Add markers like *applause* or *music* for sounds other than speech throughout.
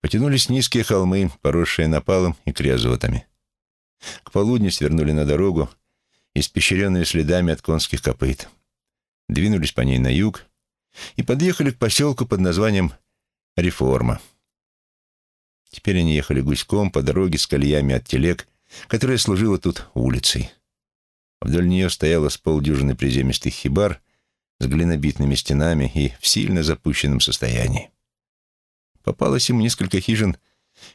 Потянулись низкие холмы, поросшие напалом и криозотами. К полудню свернули на дорогу, испещренную следами от конских копыт. Двинулись по ней на юг и подъехали к поселку под названием Реформа. Теперь они ехали гуськом по дороге с колеями от телег, которая служила тут улицей. Вдоль нее стояло с полдюжины приземистых хибар с глинобитными стенами и в сильно запущенном состоянии. Попалось ему несколько хижин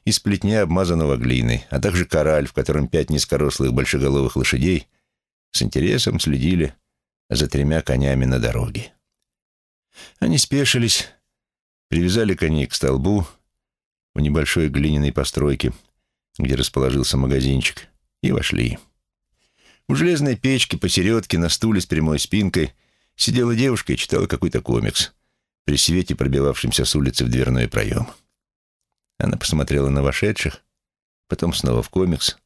из плетня, обмазанного глиной, а также кораль, в котором пять низкорослых большеголовых лошадей с интересом следили за тремя конями на дороге. Они спешились, привязали коней к столбу в небольшой глиняной постройке, где расположился магазинчик, и вошли. У железной печки посередке на стуле с прямой спинкой сидела девушка и читала какой-то комикс при свете, пробивавшемся с улицы в дверной проем. Она посмотрела на вошедших, потом снова в комикс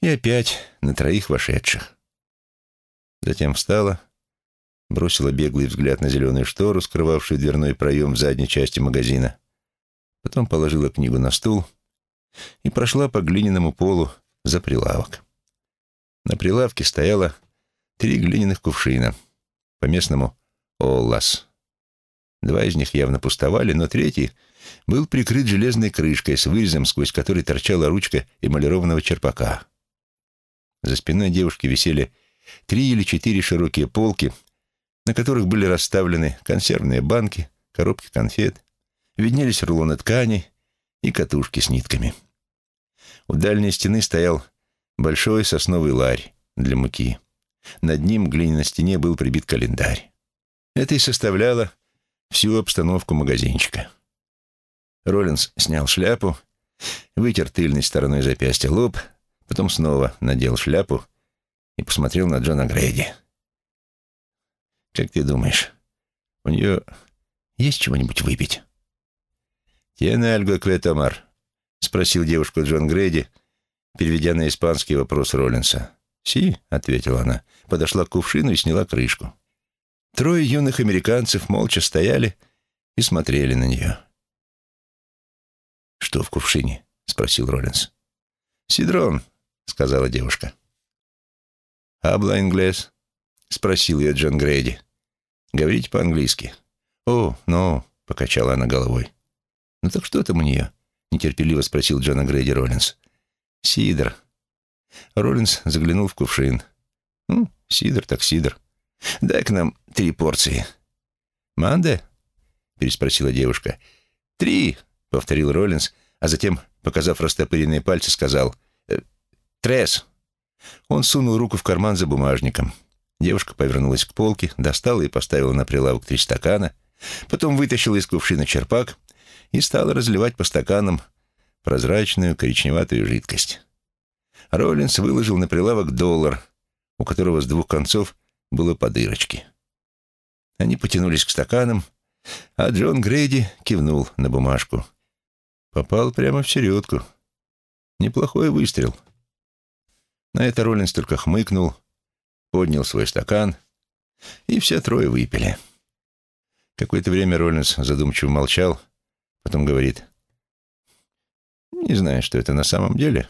и опять на троих вошедших. Затем встала, бросила беглый взгляд на зеленую штору, скрывавшую дверной проем в задней части магазина, потом положила книгу на стул и прошла по глиняному полу за прилавок. На прилавке стояло три глиняных кувшина, по-местному «Оллас». Два из них явно пустовали, но третий был прикрыт железной крышкой с вырезом, сквозь который торчала ручка эмалированного черпака. За спиной девушки висели три или четыре широкие полки, на которых были расставлены консервные банки, коробки конфет, виднелись рулоны ткани и катушки с нитками. У дальней стены стоял большой сосновый ларь для муки. Над ним глиняной стене был прибит календарь. Это и составляло всю обстановку магазинчика. Роллинс снял шляпу, вытер тыльной стороной запястья лоб, потом снова надел шляпу и посмотрел на Джона Грейди. «Как ты думаешь, у нее есть чего-нибудь выпить?» «Тиene algo que tomar?» — спросил девушку Джон Грейди, переведя на испанский вопрос Роллинса. «Си», — ответила она, подошла к кувшину и сняла крышку. Трое юных американцев молча стояли и смотрели на нее. «Что в кувшине?» — спросил Роллинс. «Сидрон», — сказала девушка. «Абла инглес?» — спросил ее Джон Грейди. «Говорите по-английски». «О, ну», — покачала она головой. «Ну так что там у нее?» — нетерпеливо спросил Джона Грейди Роллинс. «Сидр». Роллинс заглянул в кувшин. «Ну, сидр так сидр. Дай к нам три порции». «Манде?» — переспросила девушка. «Три», — повторил Роллинс, а затем, показав растопыренные пальцы, сказал «Э, «Трес». Он сунул руку в карман за бумажником. Девушка повернулась к полке, достала и поставила на прилавок три стакана, потом вытащила из кувшина черпак и стала разливать по стаканам прозрачную коричневатую жидкость. Роллинс выложил на прилавок доллар, у которого с двух концов было по дырочке. Они потянулись к стаканам, а Джон Грейди кивнул на бумажку. Попал прямо в середку. Неплохой выстрел. На это Роллинс только хмыкнул, поднял свой стакан, и все трое выпили. Какое-то время Роллинс задумчиво молчал, потом говорит, «Не знаю, что это на самом деле,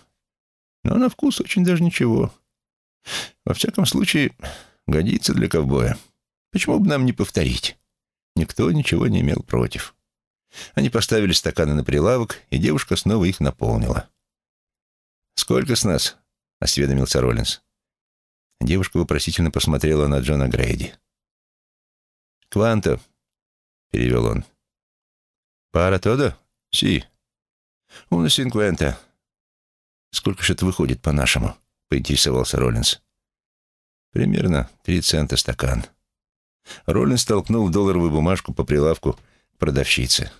но на вкус очень даже ничего. Во всяком случае, годится для ковбоя. Почему бы нам не повторить?» Никто ничего не имел против. Они поставили стаканы на прилавок, и девушка снова их наполнила. «Сколько с нас?» — осведомился Роллинс. Девушка вопросительно посмотрела на Джона Грейди. «Кванто», — перевел он. «Пара тодо? Си. Уна синквента». «Сколько же это выходит по-нашему?» — поинтересовался Роллинс. «Примерно три цента стакан». Роллинс столкнул долларовую бумажку по прилавку продавщице.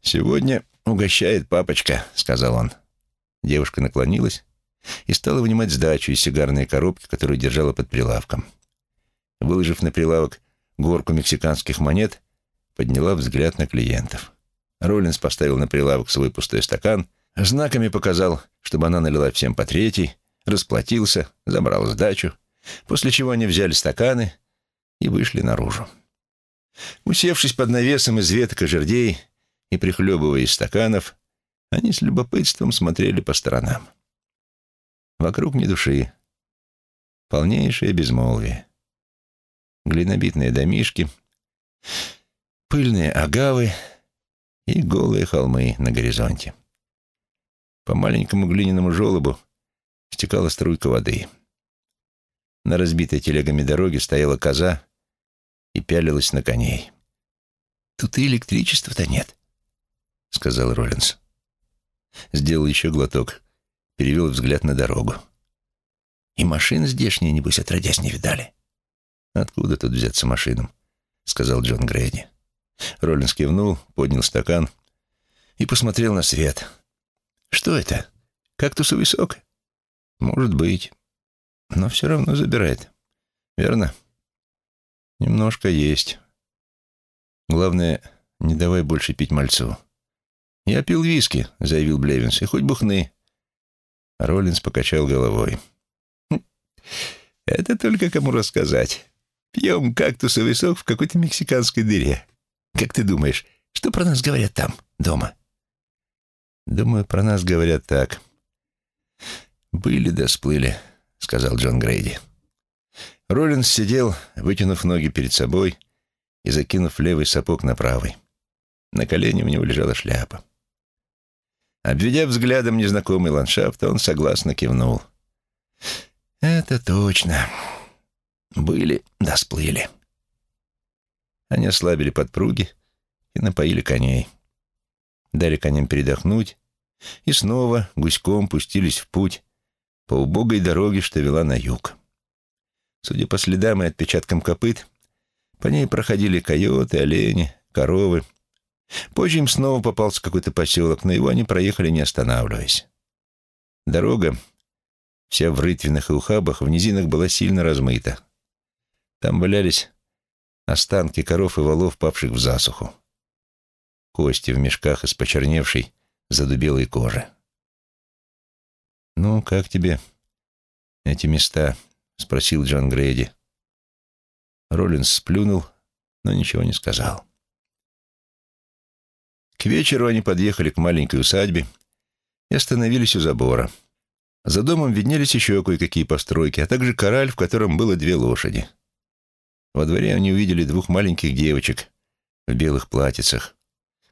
«Сегодня угощает папочка», — сказал он. Девушка наклонилась и стала вынимать сдачу из сигарной коробки, которую держала под прилавком. Выложив на прилавок горку мексиканских монет, подняла взгляд на клиентов. Роллинс поставил на прилавок свой пустой стакан, знаками показал, чтобы она налила всем по третьей, расплатился, забрал сдачу, после чего они взяли стаканы и вышли наружу. Усевшись под навесом из веток и жердей, и прихлебывая из стаканов, они с любопытством смотрели по сторонам. Вокруг ни души. Полнейшее безмолвие. Глинобитные домишки, пыльные агавы и голые холмы на горизонте. По маленькому глиняному желобу стекала струйка воды. На разбитой телегами дороге стояла коза и пялилась на коней. «Тут и электричества-то нет», — сказал Роллинс. Сделал еще глоток, перевел взгляд на дорогу. «И машин здешние, небось, отродясь не видали». «Откуда тут взяться машинам?» — сказал Джон Грейди. Роллинс кивнул, поднял стакан и посмотрел на свет. «Что это? Кактусовый сок?» «Может быть. Но все равно забирает. Верно?» «Немножко есть. Главное, не давай больше пить мальцу». «Я пил виски», — заявил Блевинс, — «и хоть бухны». Роллинс покачал головой. «Хм, «Это только кому рассказать. Пьем кактусовый сок в какой-то мексиканской дыре. Как ты думаешь, что про нас говорят там, дома?» «Думаю, про нас говорят так. Были да сплыли», — сказал Джон Грейди. Роллинс сидел, вытянув ноги перед собой и закинув левый сапог на правый. На колене у него лежала шляпа. Обведя взглядом незнакомый ландшафт, он согласно кивнул. «Это точно. Были да сплыли». Они ослабили подпруги и напоили коней. Дали коням передохнуть и снова гуськом пустились в путь по убогой дороге, что вела на юг. Судя по следам и отпечаткам копыт, по ней проходили койоты, олени, коровы. Позже им снова попался какой-то поселок, но его они проехали, не останавливаясь. Дорога, вся в рытвинах и ухабах, в низинах была сильно размыта. Там валялись останки коров и валов, павших в засуху. Кости в мешках из почерневшей, задубелой кожи. «Ну, как тебе эти места?» — спросил Джон Грейди. Роллинс сплюнул, но ничего не сказал. К вечеру они подъехали к маленькой усадьбе и остановились у забора. За домом виднелись еще кое-какие постройки, а также кораль, в котором было две лошади. Во дворе они увидели двух маленьких девочек в белых платьицах,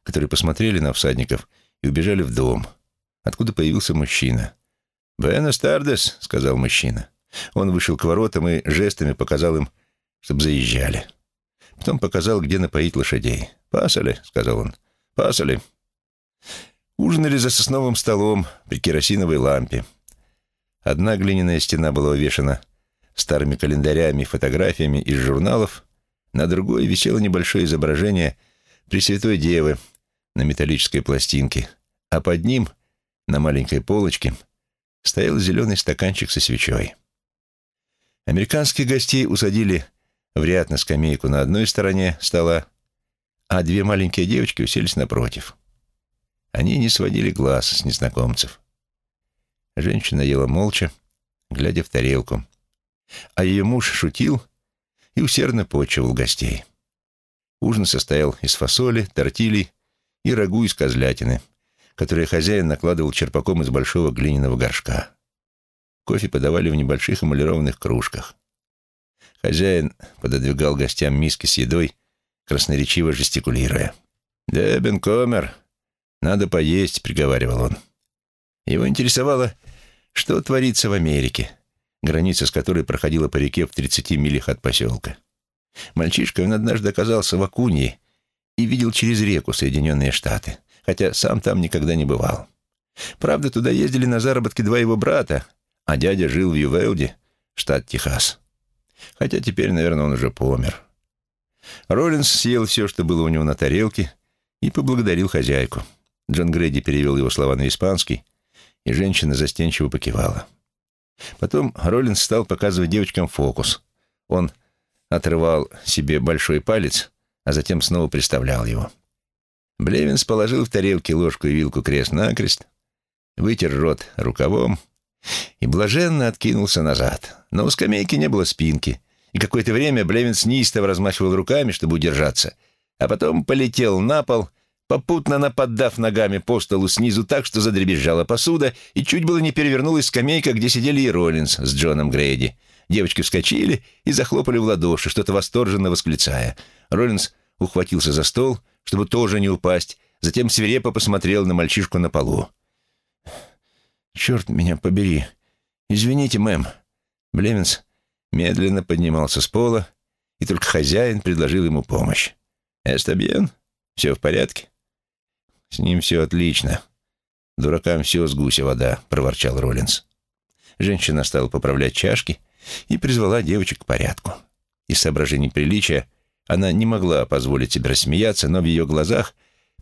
которые посмотрели на всадников и убежали в дом, откуда появился мужчина. «Буэнос Тардес», — сказал мужчина. Он вышел к воротам и жестами показал им, чтобы заезжали. Потом показал, где напоить лошадей. «Пасали», — сказал он. «Пасали». Ужинали за сосновым столом при керосиновой лампе. Одна глиняная стена была увешана старыми календарями фотографиями из журналов, на другой висело небольшое изображение Пресвятой Девы на металлической пластинке, а под ним, на маленькой полочке, стоял зеленый стаканчик со свечой. Американских гостей усадили в ряд на скамейку на одной стороне стола, а две маленькие девочки уселись напротив. Они не сводили глаз с незнакомцев. Женщина ела молча, глядя в тарелку, а ее муж шутил и усердно почивал гостей. Ужин состоял из фасоли, тортилей и рагу из козлятины, которые хозяин накладывал черпаком из большого глиняного горшка. Кофе подавали в небольших эмалированных кружках. Хозяин пододвигал гостям миски с едой, красноречиво жестикулируя. «Дебен Комер, надо поесть», — приговаривал он. Его интересовало, что творится в Америке, граница с которой проходила по реке в 30 милях от поселка. Мальчишкой он однажды оказался в Акуньи и видел через реку Соединенные Штаты, хотя сам там никогда не бывал. Правда, туда ездили на заработки два его брата, а дядя жил в Ювелде, штат Техас. Хотя теперь, наверное, он уже помер. Роллинс съел все, что было у него на тарелке, и поблагодарил хозяйку. Джон Грейди перевел его слова на испанский, и женщина застенчиво покивала. Потом Роллинс стал показывать девочкам фокус. Он отрывал себе большой палец, а затем снова приставлял его. Блевинс положил в тарелки ложку и вилку крест-накрест, вытер рот рукавом и блаженно откинулся назад. Но у скамейки не было спинки, и какое-то время Блевинс неистово размахивал руками, чтобы удержаться, а потом полетел на пол, попутно наподдав ногами по столу снизу так, что задребезжала посуда, и чуть было не перевернулась скамейка, где сидели и Роллинс с Джоном Грейди. Девочки вскочили и захлопали в ладоши, что-то восторженно восклицая. Роллинс ухватился за стол, чтобы тоже не упасть, затем свирепо посмотрел на мальчишку на полу. «Черт меня побери! Извините, мэм!» Блеменс медленно поднимался с пола, и только хозяин предложил ему помощь. «Эстабьен? Все в порядке?» «С ним все отлично. Дуракам все с гуся вода», — проворчал Роллинс. Женщина стала поправлять чашки и призвала девочек к порядку. Из соображений приличия она не могла позволить себе рассмеяться, но в ее глазах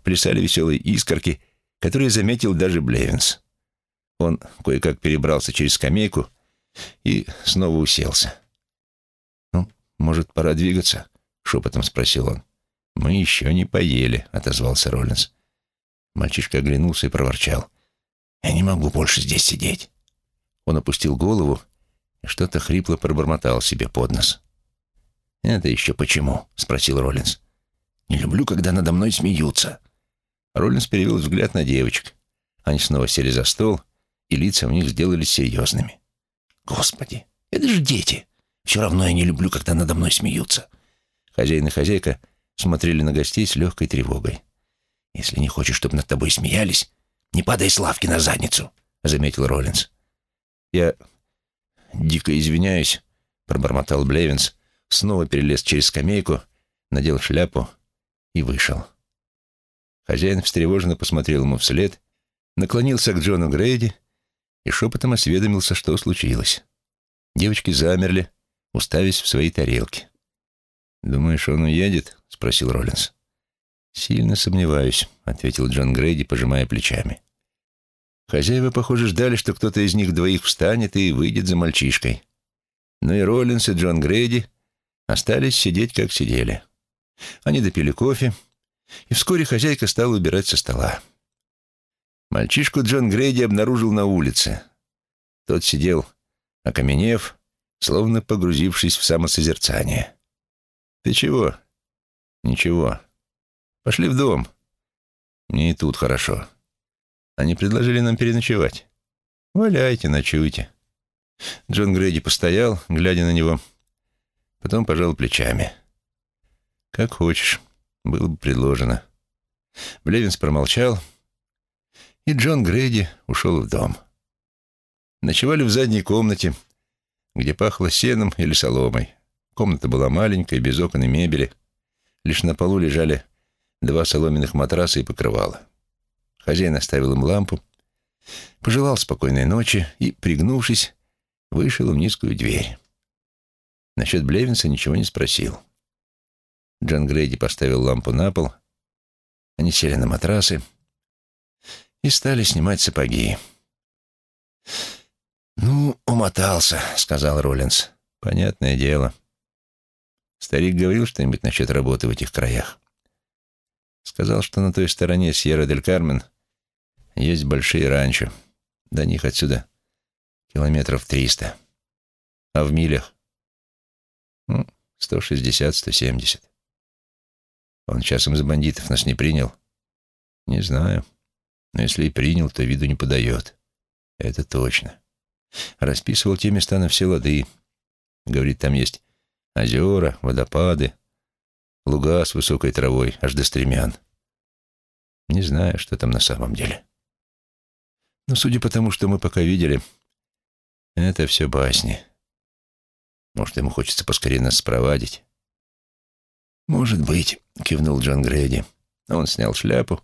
плясали веселые искорки, которые заметил даже Блевинс. Он кое-как перебрался через скамейку и снова уселся. «Ну, может, пора двигаться?» — шепотом спросил он. «Мы еще не поели», — отозвался Роллинс. Мальчишка оглянулся и проворчал. «Я не могу больше здесь сидеть». Он опустил голову и что-то хрипло пробормотал себе под нос. «Это еще почему?» — спросил Роллинс. «Не люблю, когда надо мной смеются». Роллинс перевел взгляд на девочек. Они снова сели за стол, и лица у них сделались серьезными. «Господи, это же дети! Все равно я не люблю, когда надо мной смеются». Хозяин и хозяйка смотрели на гостей с легкой тревогой. «Если не хочешь, чтобы над тобой смеялись, не падай с лавки на задницу», — заметил Роллинс. «Я дико извиняюсь», — пробормотал Блевинс, снова перелез через скамейку, надел шляпу и вышел. Хозяин встревоженно посмотрел ему вслед, наклонился к Джону Грейди и шепотом осведомился, что случилось. Девочки замерли, уставясь в свои тарелки. «Думаешь, он уедет?» — спросил Роллинс. «Сильно сомневаюсь», — ответил Джон Грейди, пожимая плечами. Хозяева, похоже, ждали, что кто-то из них двоих встанет и выйдет за мальчишкой. Но и Роллинс, и Джон Грейди остались сидеть, как сидели. Они допили кофе, и вскоре хозяйка стала убирать со стола. Мальчишку Джон Грейди обнаружил на улице. Тот сидел, окаменев, словно погрузившись в самосозерцание. «Ты чего?» «Ничего. Пошли в дом. Мне и тут хорошо. Они предложили нам переночевать. Валяйте, ночуйте». Джон Грейди постоял, глядя на него, потом пожал плечами. «Как хочешь, было бы предложено». Блевинс промолчал, и Джон Грейди ушел в дом. Ночевали в задней комнате, где пахло сеном или соломой. Комната была маленькая, без окон и мебели. Лишь на полу лежали два соломенных матраса и покрывала. Хозяин оставил им лампу, пожелал спокойной ночи и, пригнувшись, вышел в низкую дверь. Насчет Блевинса ничего не спросил. Джон Грейди поставил лампу на пол. Они сели на матрасы и стали снимать сапоги. «Ну, умотался», — сказал Роллинс. «Понятное дело». Старик говорил что-нибудь насчет работы в этих краях. Сказал, что на той стороне Сьерра-дель-Кармен есть большие ранчо. До них отсюда километров триста. А в милях? Ну, сто шестьдесят, сто семьдесят. Он часом за бандитов нас не принял? Не знаю. Но если и принял, то виду не подает. Это точно. Расписывал те места на все лады. Говорит, там есть озера, водопады, луга с высокой травой, аж до стремян. Не знаю, что там на самом деле. Но судя по тому, что мы пока видели, это все басни. Может, ему хочется поскорее нас спровадить. «Может быть», — кивнул Джон Грейди. Он снял шляпу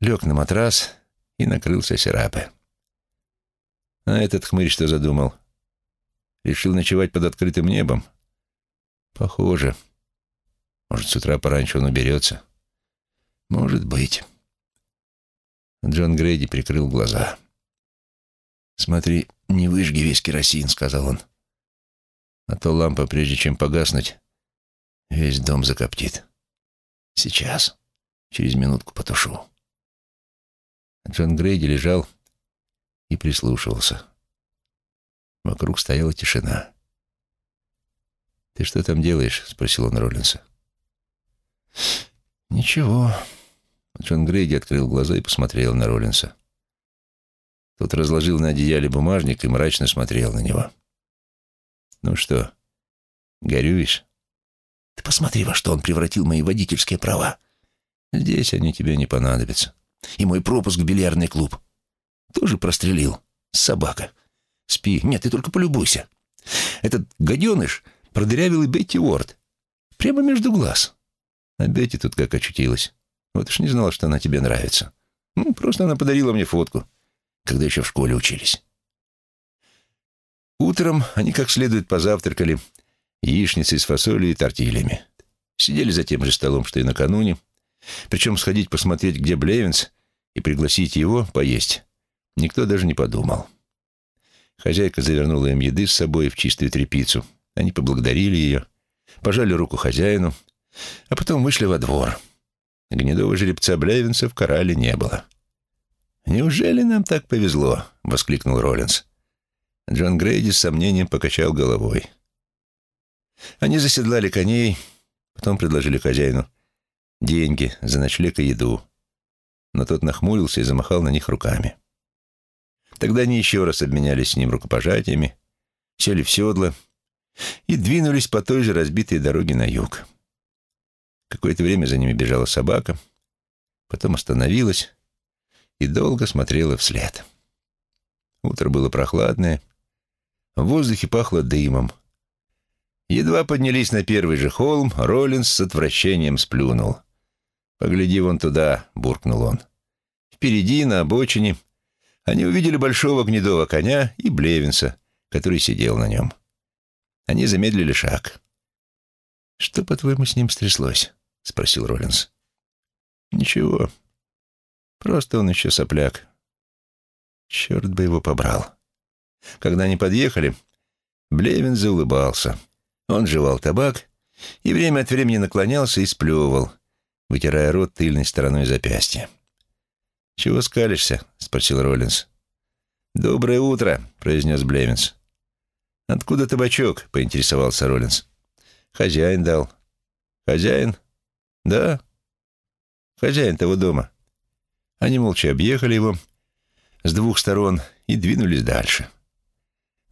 лег на матрас и накрылся серапе. А этот хмырь что задумал? Решил ночевать под открытым небом? Похоже. Может, с утра пораньше он уберется? Может быть. Джон Грейди прикрыл глаза. «Смотри, не выжги весь керосин», — сказал он. «А то лампа, прежде чем погаснуть, весь дом закоптит. Сейчас, через минутку потушу». Джон Грейди лежал и прислушивался. Вокруг стояла тишина. «Ты что там делаешь?» — спросил он Роллинса. «Ничего. Джон Грейди открыл глаза и посмотрел на Роллинса. Тот разложил на одеяле бумажник и мрачно смотрел на него. «Ну что, горюешь?» «Ты посмотри, во что он превратил мои водительские права. Здесь они тебе не понадобятся. И мой пропуск в бильярдный клуб. Тоже прострелил. Собака. Спи. Нет, ты только полюбуйся. Этот гаденыш продырявил и Бетти Уорд. Прямо между глаз. А Бетти тут как очутилась. Вот уж не знала, что она тебе нравится. Ну, просто она подарила мне фотку, когда еще в школе учились. Утром они как следует позавтракали яичницей с фасолью и тортильями. Сидели за тем же столом, что и накануне. Причем сходить посмотреть, где Блевинс, и пригласить его поесть никто даже не подумал. Хозяйка завернула им еды с собой в чистую тряпицу. Они поблагодарили ее, пожали руку хозяину, а потом вышли во двор. Гнедого жеребца Блевинса в корале не было. «Неужели нам так повезло?» — воскликнул Роллинс. Джон Грейди с сомнением покачал головой. Они заседлали коней, потом предложили хозяину деньги за ночлег и еду. Но тот нахмурился и замахал на них руками. Тогда они еще раз обменялись с ним рукопожатиями, сели в седло и двинулись по той же разбитой дороге на юг. Какое-то время за ними бежала собака, потом остановилась и долго смотрела вслед. Утро было прохладное, в воздухе пахло дымом. Едва поднялись на первый же холм, Роллинс с отвращением сплюнул. «Погляди вон туда», — буркнул он. Впереди, на обочине, они увидели большого гнедого коня и Блевинса, который сидел на нем. Они замедлили шаг. «Что, по-твоему, с ним стряслось?» — спросил Роллинс. «Ничего. Просто он еще сопляк. Черт бы его побрал». Когда они подъехали, Блевин заулыбался. Он жевал табак и время от времени наклонялся и сплевывал, вытирая рот тыльной стороной запястья. «Чего скалишься?» — спросил Роллинс. «Доброе утро», — произнес Блевинс. «Откуда табачок?» — поинтересовался Роллинс. «Хозяин дал». «Хозяин?» «Да». «Хозяин того дома». Они молча объехали его с двух сторон и двинулись дальше.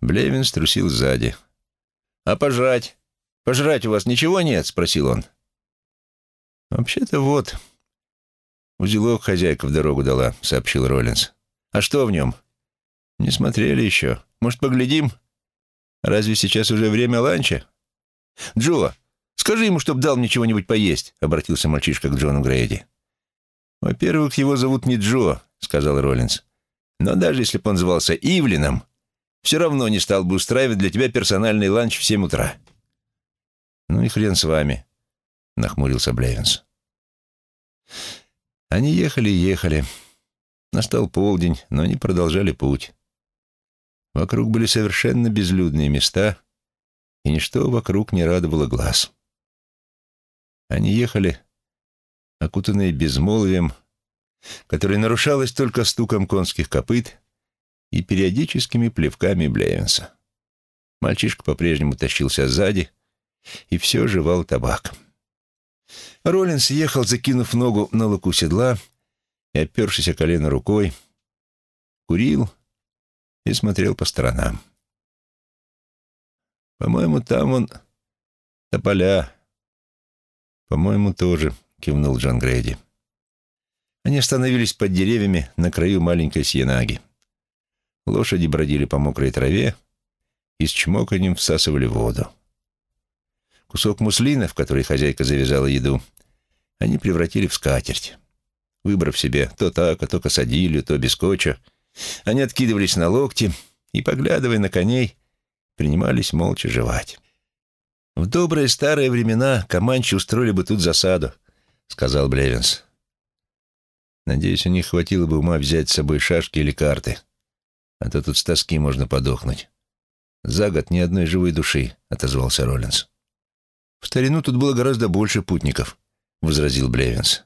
Блевин струсил сзади. «А пожрать? Пожрать у вас ничего нет?» — спросил он. «Вообще-то вот. Узелок хозяйка в дорогу дала», — сообщил Роллинс. «А что в нем?» «Не смотрели еще. Может, поглядим? Разве сейчас уже время ланча?» «Джо, скажи ему, чтоб дал мне чего-нибудь поесть», — обратился мальчишка к Джону Грейди. «Во-первых, его зовут не Джо», — сказал Роллинс. «Но даже если бы он звался Ивлином, все равно не стал бы устраивать для тебя персональный ланч в семь утра». «Ну и хрен с вами», — нахмурился Блевинс. Они ехали и ехали. Настал полдень, но они продолжали путь. Вокруг были совершенно безлюдные места, и ничто вокруг не радовало глаз. Они ехали, окутанные безмолвием, которое нарушалось только стуком конских копыт и периодическими плевками Блевинса. Мальчишка по-прежнему тащился сзади и все жевал табак. Роллинс ехал, закинув ногу на луку седла и опершись о колено рукой, курил и смотрел по сторонам. «По-моему, там он тополя». «По-моему, тоже», — кивнул Джон Грейди. Они остановились под деревьями на краю маленькой сьенаги. Лошади бродили по мокрой траве и с чмоканьем всасывали воду. Кусок муслина, в который хозяйка завязала еду, они превратили в скатерть. Выбрав себе то так, а то косадилью, то бискотча, они откидывались на локти и, поглядывая на коней, принимались молча жевать. «В добрые старые времена команчи устроили бы тут засаду», — сказал Блевинс. «Надеюсь, у них хватило бы ума взять с собой шашки или карты, а то тут с тоски можно подохнуть. За год ни одной живой души», — отозвался Роллинс. «В старину тут было гораздо больше путников», — возразил Блевинс.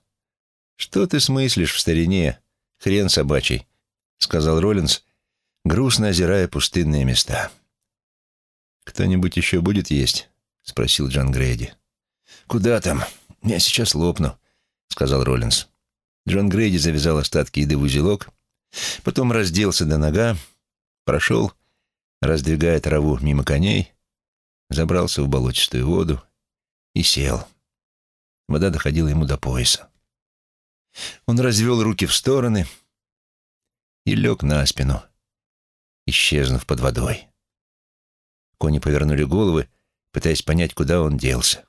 «Что ты смыслишь в старине? Хрен собачий», — сказал Роллинс, грустно озирая пустынные места. «Кто-нибудь еще будет есть?» — спросил Джон Грейди. «Куда там? Я сейчас лопну», — сказал Роллинс. Джон Грейди завязал остатки еды в узелок, потом разделся до нога, прошел, раздвигая траву мимо коней, забрался в болотистую воду и сел. Вода доходила ему до пояса. Он развел руки в стороны и лег на спину, исчезнув под водой. Кони повернули головы, пытаясь понять, куда он делся.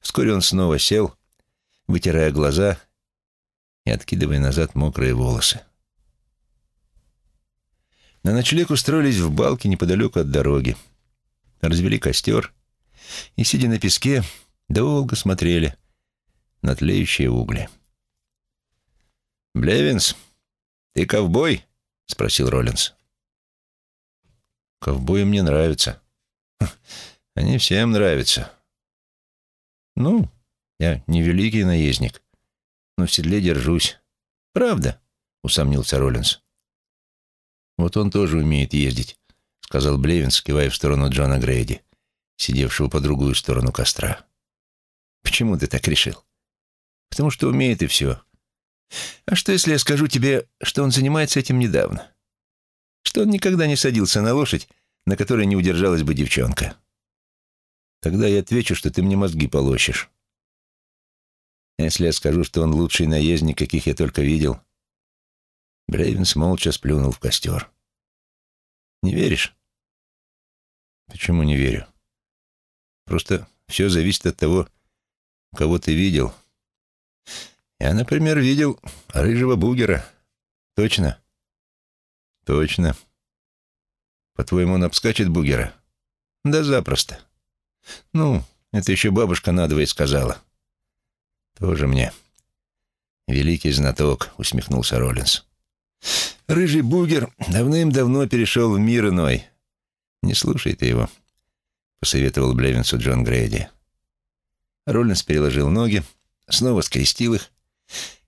Вскоре он снова сел, вытирая глаза и откидывая назад мокрые волосы. На ночлег устроились в балке неподалеку от дороги. Развели костер и, сидя на песке, долго смотрели на тлеющие угли. «Блевинс, ты ковбой?» — спросил Роллинс. «Ковбои мне нравятся. *laughs* Они всем нравятся. Ну, я не великий наездник, но в седле держусь. Правда?» — усомнился Роллинс. «Вот он тоже умеет ездить», — сказал Блевинс, кивая в сторону Джона Грейди, сидевшего по другую сторону костра. «Почему ты так решил?» «Потому что умеет и все. А что, если я скажу тебе, что он занимается этим недавно? Что он никогда не садился на лошадь, на которой не удержалась бы девчонка?» Тогда я отвечу, что ты мне мозги полощешь. А если я скажу, что он лучший наездник, каких я только видел, Брейвенс молча сплюнул в костер. «Не веришь?» «Почему не верю? Просто все зависит от того, кого ты видел. Я, например, видел рыжего бугера. Точно?» «Точно. По-твоему, он обскачет бугера?» «Да запросто. Ну, это еще бабушка надвое сказала». «Тоже мне». «Великий знаток», — усмехнулся Роллинс. Рыжий бугер давным-давно перешел в мир иной. Не слушай ты его, — посоветовал Блевинсу Джон Грейди. Роллинс переложил ноги, снова скрестил их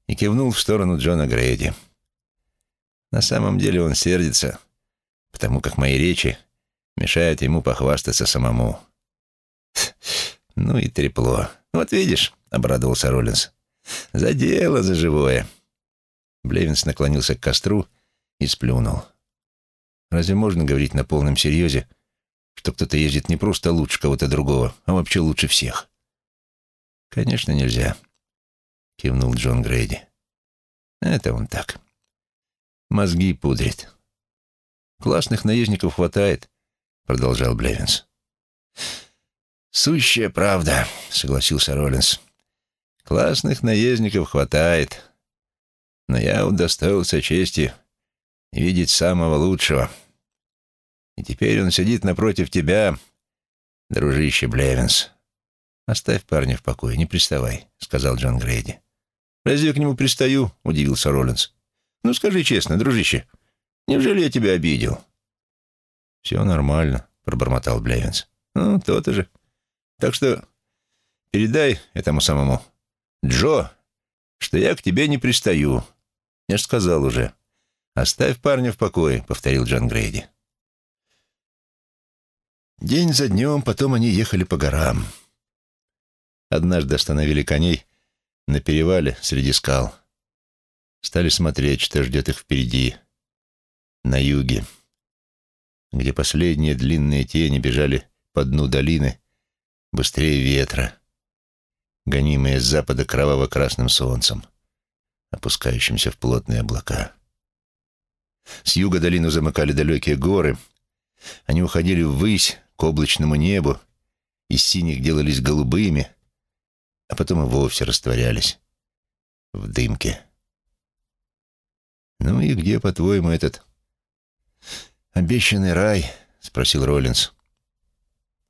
и кивнул в сторону Джона Грейди. На самом деле он сердится, потому как мои речи мешают ему похвастаться самому. «Ну и трепло. Вот видишь», — обрадовался Роллинс, — «за дело, за живое». Блевинс наклонился к костру и сплюнул. Разве можно говорить на полном серьезе, что кто-то ездит не просто лучше кого-то другого, а вообще лучше всех? Конечно, нельзя, кивнул Джон Грейди. Это он так. Мозги пудрит. Классных наездников хватает, продолжал Блевинс. «Сущая правда», — согласился Роллинс. «Классных наездников хватает, но я удостоился чести видеть самого лучшего. И теперь он сидит напротив тебя, дружище Блевинс. «Оставь парня в покое, не приставай», — сказал Джон Грейди. «Разве я к нему пристаю?» — удивился Роллинс. «Ну, скажи честно, дружище, неужели я тебя обидел?» «Все нормально», — пробормотал Блевинс. «Ну, то-то же. Так что передай этому самому Джо, что я к тебе не пристаю. Я ж сказал уже. «Оставь парня в покое», — повторил Джон Грейди. День за днем потом они ехали по горам. Однажды остановили коней на перевале среди скал. Стали смотреть, что ждет их впереди, на юге, где последние длинные тени бежали по дну долины быстрее ветра, гонимые с запада кроваво-красным солнцем опускающимся в плотные облака. С юга долину замыкали далекие горы. Они уходили ввысь к облачному небу, из синих делались голубыми, а потом и вовсе растворялись в дымке. «Ну и где, по-твоему, этот обещанный рай?» — спросил Роллинс.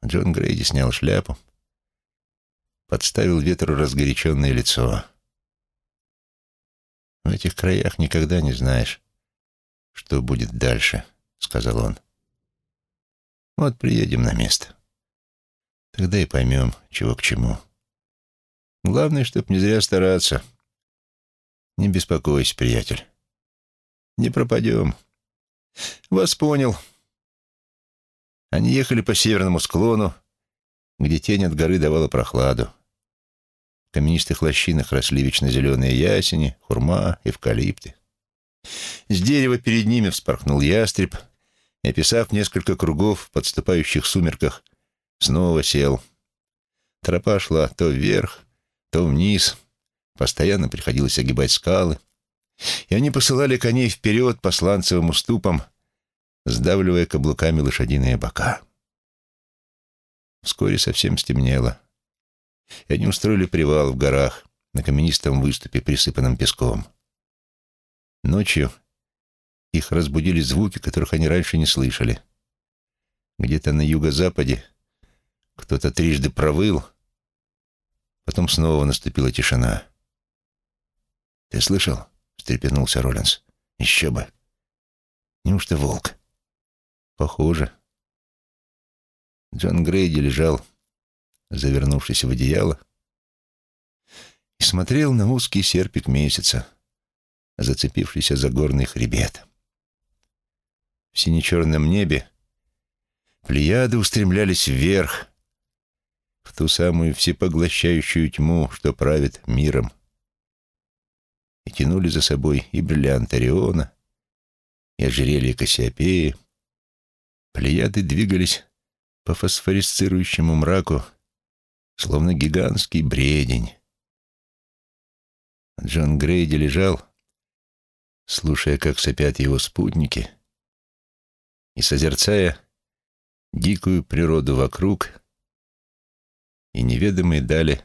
Джон Грейди снял шляпу, подставил ветру разгоряченное лицо. В этих краях никогда не знаешь, что будет дальше, — сказал он. Вот приедем на место. Тогда и поймем, чего к чему. Главное, чтоб не зря стараться. Не беспокойся, приятель. Не пропадем. Вас понял. Они ехали по северному склону, где тень от горы давала прохладу. В каменистых лощинах росли вечно зеленые ясени, хурма, эвкалипты. С дерева перед ними вспорхнул ястреб и, описав несколько кругов в подступающих сумерках, снова сел. Тропа шла то вверх, то вниз, постоянно приходилось огибать скалы, и они посылали коней вперед по сланцевым уступам, сдавливая каблуками лошадиные бока. Вскоре совсем стемнело, и они устроили привал в горах на каменистом выступе, присыпанном песком. Ночью их разбудили звуки, которых они раньше не слышали. Где-то на юго-западе кто-то трижды провыл, потом снова наступила тишина. «Ты слышал?» — встрепенулся Роллинс. «Еще бы! Неужто волк?» «Похоже». Джон Грейди лежал, завернувшись в одеяло, и смотрел на узкий серпик месяца, зацепившийся за горный хребет. В сине-черном небе плеяды устремлялись вверх, в ту самую всепоглощающую тьму, что правит миром, и тянули за собой и бриллиант Ориона, и ожерелье Кассиопеи. Плеяды двигались по фосфорисцирующему мраку, словно гигантский бредень. Джон Грейди лежал, слушая, как сопят его спутники, и созерцая дикую природу вокруг и неведомые дали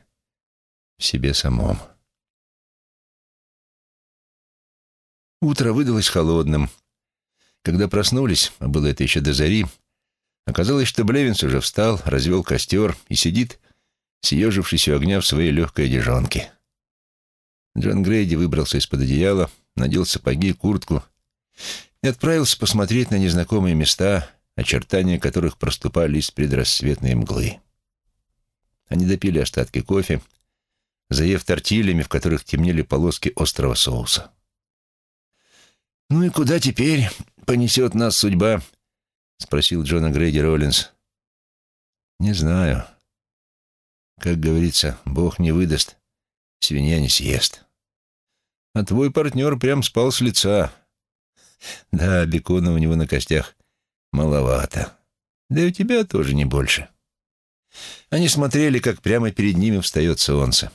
в себе самом. Утро выдалось холодным. Когда проснулись, а было это еще до зари, оказалось, что Блевинс уже встал, развел костер и сидит, съежившись у огня в своей легкой одежонке. Джон Грейди выбрался из-под одеяла, надел сапоги, куртку и отправился посмотреть на незнакомые места, очертания которых проступали из предрассветной мглы. Они допили остатки кофе, заев тортильями, в которых темнели полоски острого соуса. «Ну и куда теперь понесет нас судьба?» — спросил Джона Грейди Роллинс. «Не знаю. Как говорится, Бог не выдаст, свинья не съест. А твой партнер прям спал с лица. Да, бекона у него на костях маловато. Да и у тебя тоже не больше». Они смотрели, как прямо перед ними встает солнце.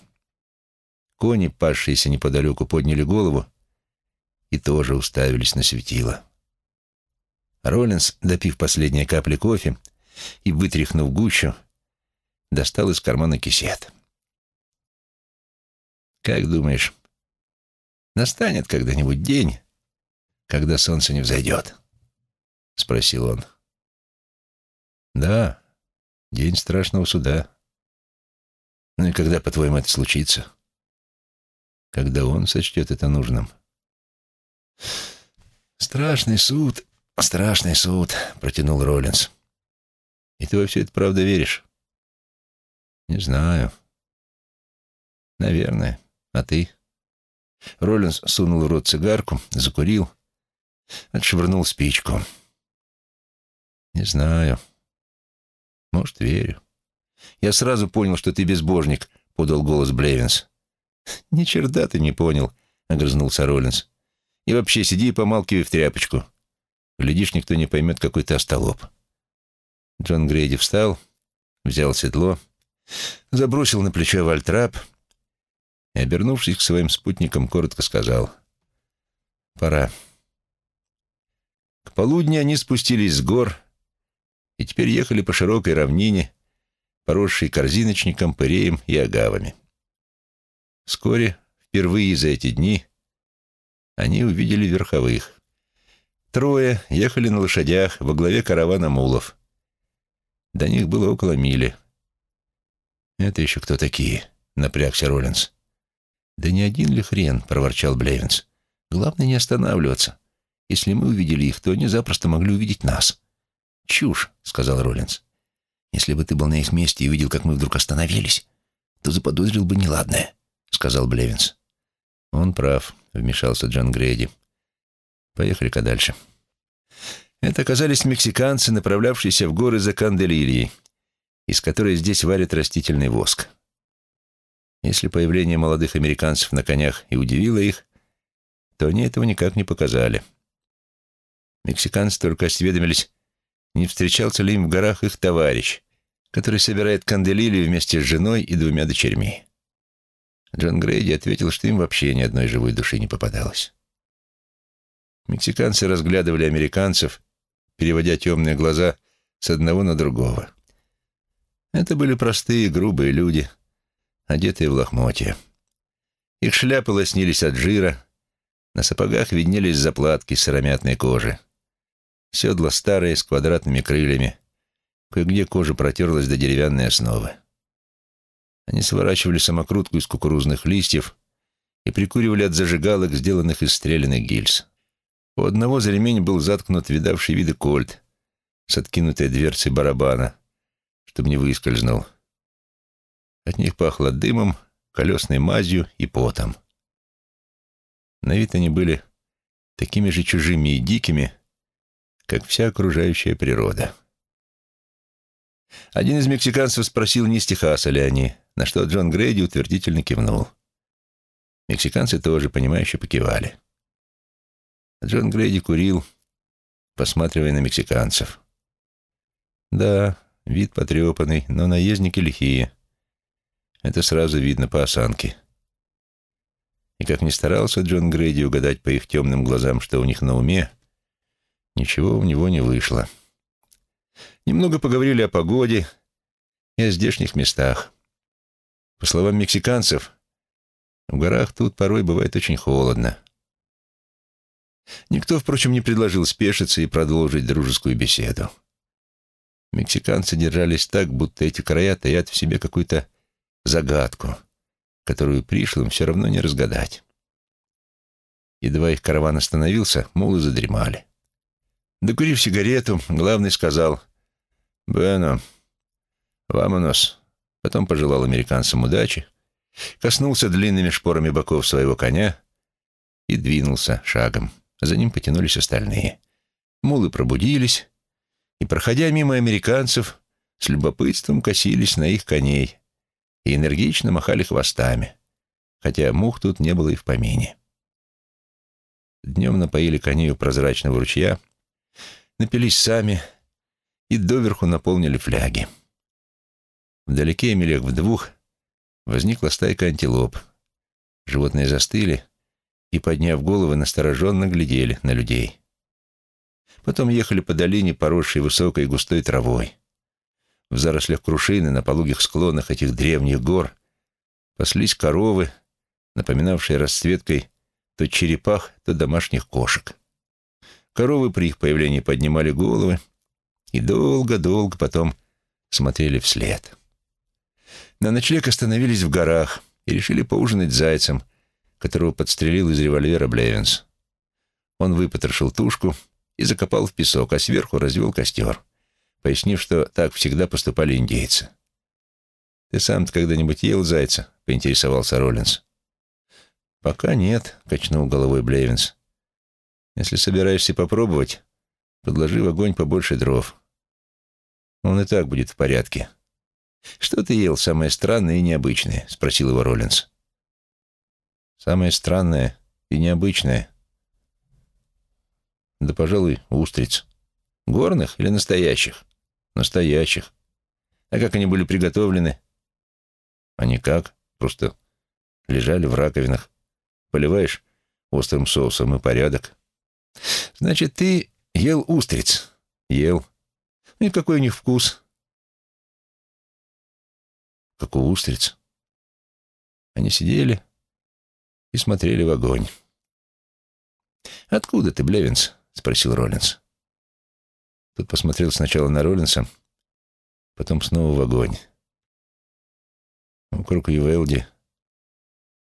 Кони, пасшиеся неподалеку, подняли голову и тоже уставились на светило. Роллинс, допив последние капли кофе и вытряхнув гущу, достал из кармана кисет. «Как думаешь, настанет когда-нибудь день, когда солнце не взойдет?» — спросил он. «Да», День страшного суда. Ну и когда, по-твоему, это случится? Когда он сочтет это нужным. Страшный суд, страшный суд, протянул Роллинс. И ты во все это правда веришь? Не знаю. Наверное. А ты? Роллинс сунул в рот цигарку, закурил, отшвырнул спичку. Не знаю. «Может, верю». «Я сразу понял, что ты безбожник», — подал голос Блевинс. «Ни черта ты не понял», — огрызнулся Роллинс. «И вообще сиди и помалкивай в тряпочку. Глядишь, никто не поймет, какой ты остолоп». Джон Грейди встал, взял седло, забросил на плечо вальтрап и, обернувшись к своим спутникам, коротко сказал «Пора». К полудню они спустились с гор и теперь ехали по широкой равнине, поросшей корзиночником, пыреем и агавами. Вскоре, впервые за эти дни, они увидели верховых. Трое ехали на лошадях во главе каравана мулов. До них было около мили. «Это еще кто такие?» — напрягся Роллинс. «Да не один ли хрен?» — проворчал Блевинс. «Главное не останавливаться. Если мы увидели их, то они запросто могли увидеть нас». «Чушь», — сказал Роллинс. «Если бы ты был на их месте и увидел, как мы вдруг остановились, то заподозрил бы неладное», — сказал Блевинс. «Он прав», — вмешался Джон Грейди. «Поехали-ка дальше». Это оказались мексиканцы, направлявшиеся в горы за Канделирией, из которой здесь варят растительный воск. Если появление молодых американцев на конях и удивило их, то они этого никак не показали. Мексиканцы только осведомились, не встречался ли им в горах их товарищ, который собирает канделили вместе с женой и двумя дочерьми. Джон Грейди ответил, что им вообще ни одной живой души не попадалось. Мексиканцы разглядывали американцев, переводя темные глаза с одного на другого. Это были простые, грубые люди, одетые в лохмотья. Их шляпы лоснились от жира, на сапогах виднелись заплатки сыромятной кожи. Седла старые, с квадратными крыльями. Кое-где кожа протерлась до деревянной основы. Они сворачивали самокрутку из кукурузных листьев и прикуривали от зажигалок, сделанных из стрелянных гильз. У одного за ремень был заткнут видавший виды кольт с откинутой дверцей барабана, чтобы не выскользнул. От них пахло дымом, колесной мазью и потом. На вид они были такими же чужими и дикими, как вся окружающая природа. Один из мексиканцев спросил, не с Техаса ли они, на что Джон Грейди утвердительно кивнул. Мексиканцы тоже, понимающе покивали. Джон Грейди курил, посматривая на мексиканцев. Да, вид потрепанный, но наездники лихие. Это сразу видно по осанке. И как ни старался Джон Грейди угадать по их темным глазам, что у них на уме, ничего у него не вышло. Немного поговорили о погоде и о здешних местах. По словам мексиканцев, в горах тут порой бывает очень холодно. Никто, впрочем, не предложил спешиться и продолжить дружескую беседу. Мексиканцы держались так, будто эти края таят в себе какую-то загадку, которую пришлым все равно не разгадать. Едва их караван остановился, мулы задремали. Докурив сигарету, главный сказал «Бено, вамонос». Потом пожелал американцам удачи, коснулся длинными шпорами боков своего коня и двинулся шагом. За ним потянулись остальные. Мулы пробудились и, проходя мимо американцев, с любопытством косились на их коней и энергично махали хвостами, хотя мух тут не было и в помине. Днем напоили коней у прозрачного ручья, напились сами и доверху наполнили фляги. Вдалеке, милях в двух, возникла стайка антилоп. Животные застыли и, подняв головы, настороженно глядели на людей. Потом ехали по долине, поросшей высокой густой травой. В зарослях крушины, на пологих склонах этих древних гор, паслись коровы, напоминавшие расцветкой то черепах, то домашних кошек. Коровы при их появлении поднимали головы и долго-долго потом смотрели вслед. На ночлег остановились в горах и решили поужинать зайцем, которого подстрелил из револьвера Блевинс. Он выпотрошил тушку и закопал в песок, а сверху развел костер, пояснив, что так всегда поступали индейцы. «Ты сам-то когда-нибудь ел зайца?» — поинтересовался Роллинс. «Пока нет», — качнул головой Блевинс. «Если собираешься попробовать, подложи в огонь побольше дров. Он и так будет в порядке». «Что ты ел самое странное и необычное?» — спросил его Роллинс. «Самое странное и необычное?» «Да, пожалуй, устриц. Горных или настоящих?» «Настоящих. А как они были приготовлены?» «А никак. Просто лежали в раковинах. Поливаешь острым соусом и порядок». «Значит, ты ел устриц?» «Ел. И какой у них вкус?» как у устриц. Они сидели и смотрели в огонь. «Откуда ты, Блевинс?» — спросил Роллинс. Тот посмотрел сначала на Роллинса, потом снова в огонь. Вокруг Ювелди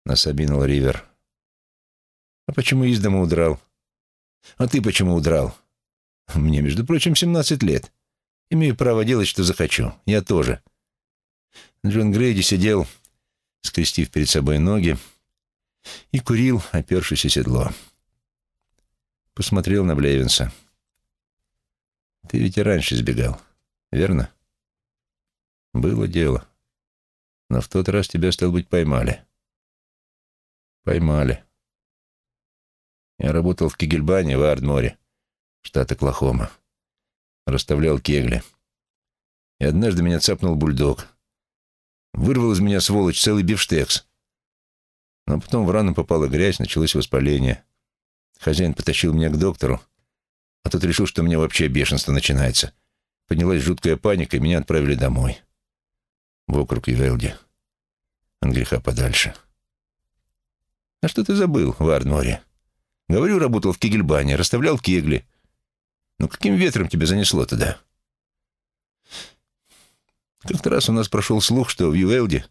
на Сабинал-Ривер. «А почему из дома удрал?» «А ты почему удрал?» «Мне, между прочим, семнадцать лет. Имею право делать, что захочу. Я тоже. Джон Грейди сидел, скрестив перед собой ноги, и курил, опершись о седло. Посмотрел на Блевинса. «Ты ведь и раньше сбегал, верно?» «Было дело». Но в тот раз тебя, стал быть, поймали. Поймали. Я работал в Кигельбане в Ардморе, штат Оклахома. Расставлял кегли. И однажды меня цапнул бульдог. Вырвал из меня, сволочь, целый бифштекс. Но потом в рану попала грязь, началось воспаление. Хозяин потащил меня к доктору, а тот решил, что у меня вообще бешенство начинается. Поднялась жуткая паника, и меня отправили домой. В округ Ивелди. От греха подальше. А что ты забыл в Ардморе? Говорю, работал в Кегельбане, расставлял кегли. Ну каким ветром тебя занесло туда? Как-то раз у нас прошел слух, что в Юэлде,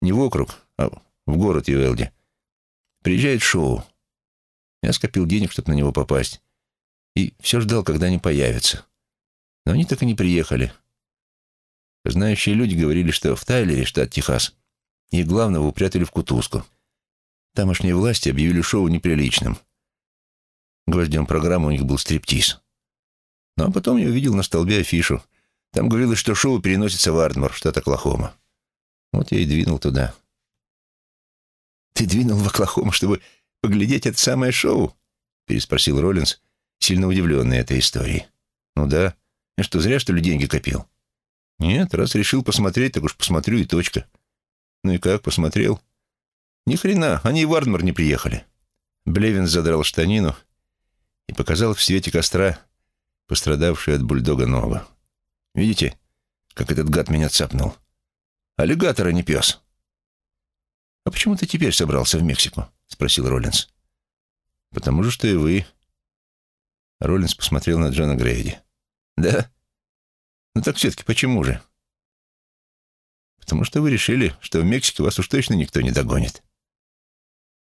не в округ, а в город Юэлде, приезжает шоу. Я скопил денег, чтобы на него попасть. И все ждал, когда они появятся. Но они так и не приехали. Знающие люди говорили, что в Тайлере, штат Техас, их главного упрятали в кутузку. Тамошние власти объявили шоу неприличным. Гвоздем программы у них был стриптиз. Ну а потом я увидел на столбе афишу. Там говорилось, что шоу переносится в Ардмор, штат Оклахома. Вот я и двинул туда. «Ты двинул в Оклахому, чтобы поглядеть это самое шоу?» переспросил Роллинс, сильно удивленный этой историей. «Ну да. Я что, зря, что ли, деньги копил?» «Нет, раз решил посмотреть, так уж посмотрю и точка». «Ну и как, посмотрел?» «Ни хрена, они и в Ардмор не приехали». Блевин задрал штанину и показал в свете костра пострадавшую от бульдога ногу. «Видите, как этот гад меня цапнул? Аллигатор, а не пес». «А почему ты теперь собрался в Мексику?» — спросил Роллинс. «Потому же, что и вы». Роллинс посмотрел на Джона Грейди. «Да? Ну так все-таки почему же?» «Потому что вы решили, что в Мексике вас уж точно никто не догонит.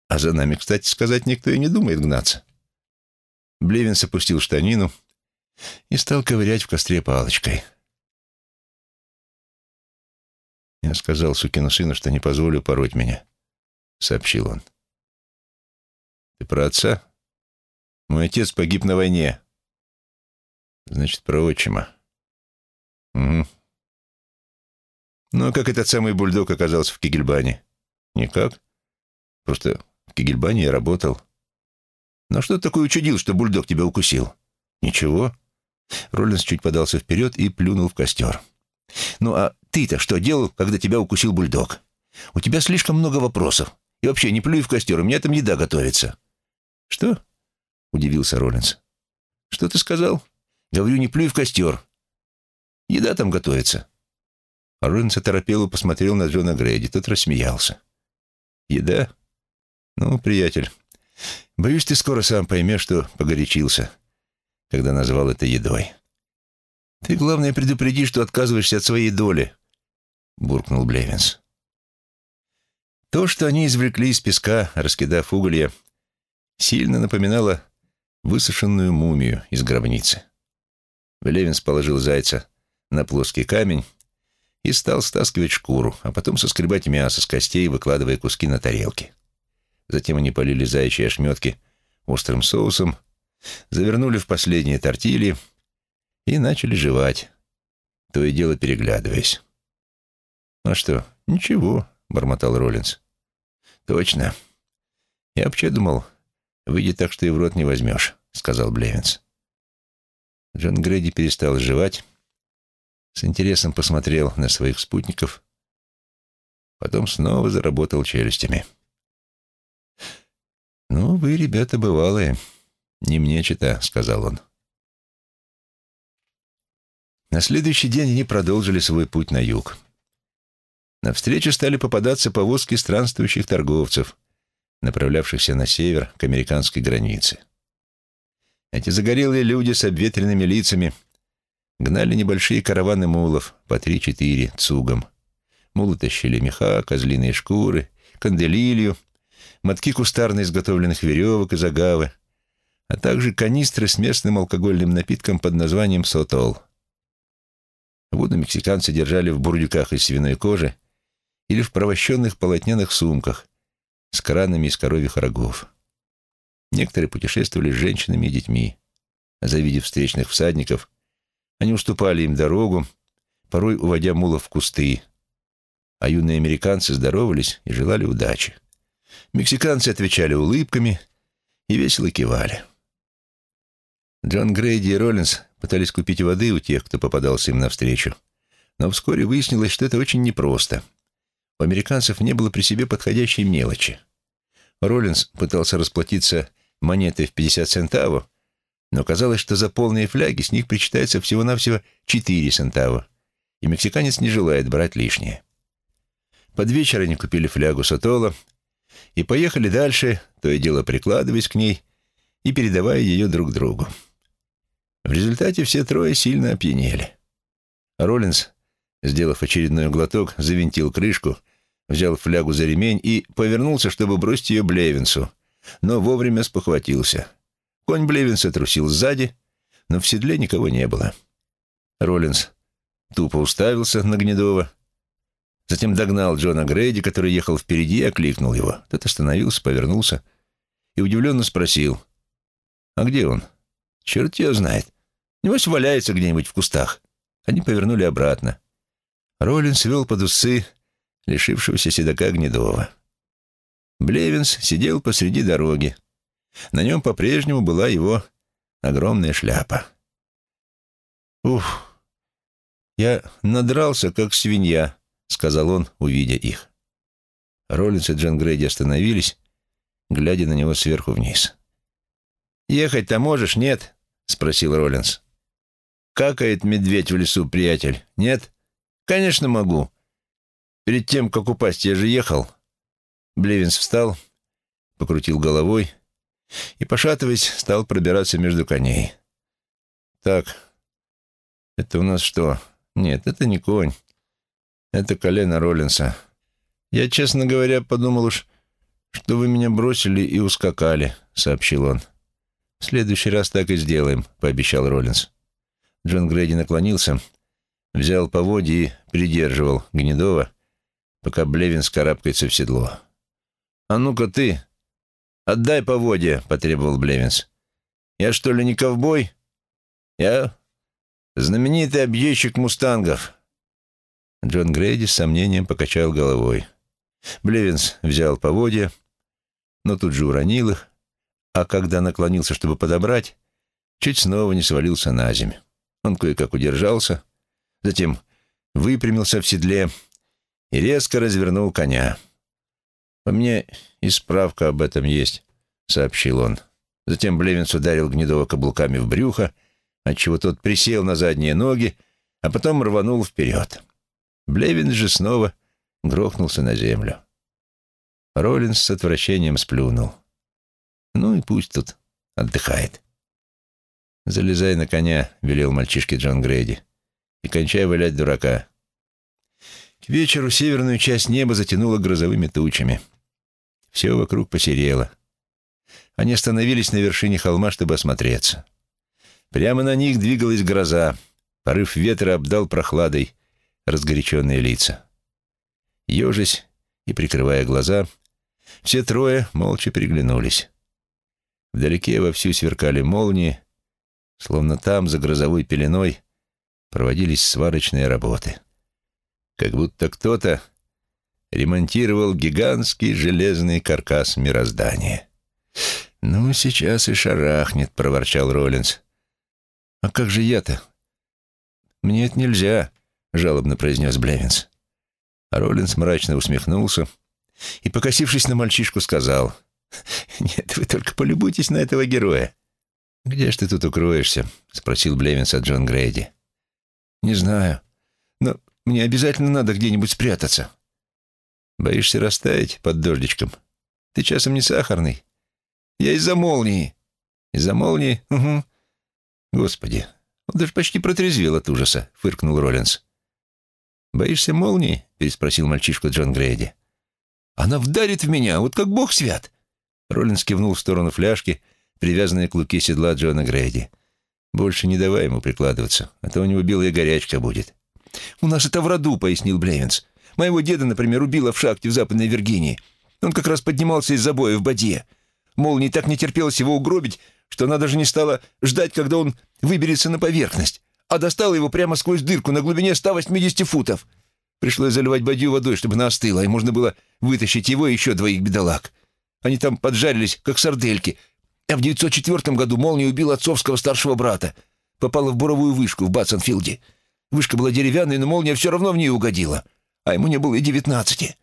А за нами, кстати сказать, никто и не думает гнаться». Блевинс опустил штанину и стал ковырять в костре палочкой. «Я сказал сукину сыну, что не позволю пороть меня», — сообщил он. «Ты про отца? Мой отец погиб на войне». «Значит, про отчима». «Угу». «Ну, а как этот самый бульдог оказался в Кигельбане?» «Никак. Просто в Кигельбане я работал». Но что ты такое учудил, что бульдог тебя укусил? Ничего. Роллинс чуть подался вперед и плюнул в костер. Ну а ты-то что делал, когда тебя укусил бульдог? У тебя слишком много вопросов. И вообще, не плюй в костер, у меня там еда готовится. Что? Удивился Роллинс. Что ты сказал? Говорю, не плюй в костер. Еда там готовится. Роллинс оторопело посмотрел на Джона Грейди. Тот рассмеялся. Еда? Ну, приятель, Боюсь, ты скоро сам поймешь, что погорячился, когда назвал это едой. Ты, главное, предупреди, что отказываешься от своей доли, — буркнул Блевинс. То, что они извлекли из песка, раскидав уголья, сильно напоминало высушенную мумию из гробницы. Блевинс положил зайца на плоский камень и стал стаскивать шкуру, а потом соскребать мясо с костей, выкладывая куски на тарелки. Затем они полили заячьи ошметки острым соусом, завернули в последние тортильи и начали жевать, то и дело переглядываясь. «А что, ничего», — бормотал Роллинс. «Точно. Я вообще думал, выйдет так, что и в рот не возьмешь», — сказал Блевинс. Джон Грейди перестал жевать, с интересом посмотрел на своих спутников, потом снова заработал челюстями. «Ну, вы, ребята, бывалые. Не мне чита», — сказал он. На следующий день они продолжили свой путь на юг. На встречу стали попадаться повозки странствующих торговцев, направлявшихся на север к американской границе. Эти загорелые люди с обветренными лицами гнали небольшие караваны мулов по три-четыре цугом. Мулы тащили меха, козлиные шкуры, канделилью — мотки кустарно изготовленных веревок из агавы, а также канистры с местным алкогольным напитком под названием сотол. Воду мексиканцы держали в бурдюках из свиной кожи или в провощенных полотняных сумках с кранами из коровьих рогов. Некоторые путешествовали с женщинами и детьми, завидев встречных всадников, они уступали им дорогу, порой уводя мулов в кусты, а юные американцы здоровались и желали удачи. Мексиканцы отвечали улыбками и весело кивали. Джон Грейди и Роллинс пытались купить воды у тех, кто попадался им навстречу, но вскоре выяснилось, что это очень непросто. У американцев не было при себе подходящей мелочи. Роллинс пытался расплатиться монетой в 50 центавов, но казалось, что за полные фляги с них причитается всего-навсего 4 центава, и мексиканец не желает брать лишнее. Под вечер они купили флягу сатола и поехали дальше, то и дело прикладываясь к ней и передавая ее друг другу. В результате все трое сильно опьянели. Роллинс, сделав очередной глоток, завинтил крышку, взял флягу за ремень и повернулся, чтобы бросить ее Блевинсу, но вовремя спохватился. Конь Блевинса трусил сзади, но в седле никого не было. Роллинс тупо уставился на Гнедова, затем догнал Джона Грейди, который ехал впереди, и окликнул его. Тот остановился, повернулся и удивленно спросил, «А где он?» «Черт ее знает. Небось, валяется где-нибудь в кустах». Они повернули обратно. Роллинс вел под усы лишившегося седока Гнедова. Блевинс сидел посреди дороги. На нем по-прежнему была его огромная шляпа. «Уф, я надрался, как свинья», — сказал он, увидя их. Роллинс и Джон Грейди остановились, глядя на него сверху вниз. «Ехать-то можешь, нет?» — спросил Роллинс. «Какает медведь в лесу, приятель, нет?» «Конечно могу. Перед тем, как упасть, я же ехал». Блевинс встал, покрутил головой и, пошатываясь, стал пробираться между коней. «Так, это у нас что? Нет, это не конь. Это колено Роллинса. Я, честно говоря, подумал уж, что вы меня бросили и ускакали», — сообщил он. «В следующий раз так и сделаем», — пообещал Роллинс. Джон Грейди наклонился, взял поводья и придерживал Гнедова, пока Блевин скарабкается в седло. «А ну-ка ты! Отдай поводья!» — потребовал Блевинс. «Я что ли не ковбой? Я знаменитый объездчик мустангов». Джон Грейди с сомнением покачал головой. Блевинс взял поводья, но тут же уронил их, а когда наклонился, чтобы подобрать, чуть снова не свалился на землю. Он кое-как удержался, затем выпрямился в седле и резко развернул коня. «По мне и справка об этом есть», — сообщил он. Затем Блевинс ударил Гнедова каблуками в брюхо, отчего тот присел на задние ноги, а потом рванул вперед. Блевинс же снова грохнулся на землю. Роллинс с отвращением сплюнул. Ну и пусть тут отдыхает. «Залезай на коня», — велел мальчишке Джон Грейди, — «и кончай валять дурака». К вечеру северную часть неба затянуло грозовыми тучами. Все вокруг посерело. Они остановились на вершине холма, чтобы осмотреться. Прямо на них двигалась гроза. Порыв ветра обдал прохладой разгоряченные лица. Ежась и прикрывая глаза, все трое молча переглянулись. Вдалеке вовсю сверкали молнии, словно там, за грозовой пеленой, проводились сварочные работы. Как будто кто-то ремонтировал гигантский железный каркас мироздания. «Ну, сейчас и шарахнет», — проворчал Роллинс. «А как же я-то?» «Мне это нельзя», — жалобно произнес Блевинс. А Роллинс мрачно усмехнулся и, покосившись на мальчишку, сказал, «Нет, вы только полюбуйтесь на этого героя». «Где ж ты тут укроешься?» — спросил Блевинс от Джон Грейди. «Не знаю, но мне обязательно надо где-нибудь спрятаться». «Боишься растаять под дождичком? Ты часом не сахарный?» «Я из-за молнии». «Из-за молнии? Угу». «Господи, он даже почти протрезвел от ужаса», — фыркнул Роллинс. «Боишься молнии?» — переспросил мальчишку Джон Грейди. «Она вдарит в меня, вот как бог свят!» Роллинс кивнул в сторону фляжки, привязанной к луке седла Джона Грейди. «Больше не давай ему прикладываться, а то у него белая горячка будет». «У нас это в роду», — пояснил Блевинс. «Моего деда, например, убило в шахте в Западной Виргинии. Он как раз поднимался из забоя в боде. Молнии так не терпелось его угробить, что она даже не стала ждать, когда он выберется на поверхность, а достала его прямо сквозь дырку на глубине 180 футов. Пришлось заливать бадью водой, чтобы она остыла, и можно было вытащить его и еще двоих бедолаг. Они там поджарились, как сардельки. А в 904 году молния убила отцовского старшего брата. Попала в буровую вышку в Батсонфилде. Вышка была деревянной, но молния все равно в нее угодила. А ему не было и девятнадцати.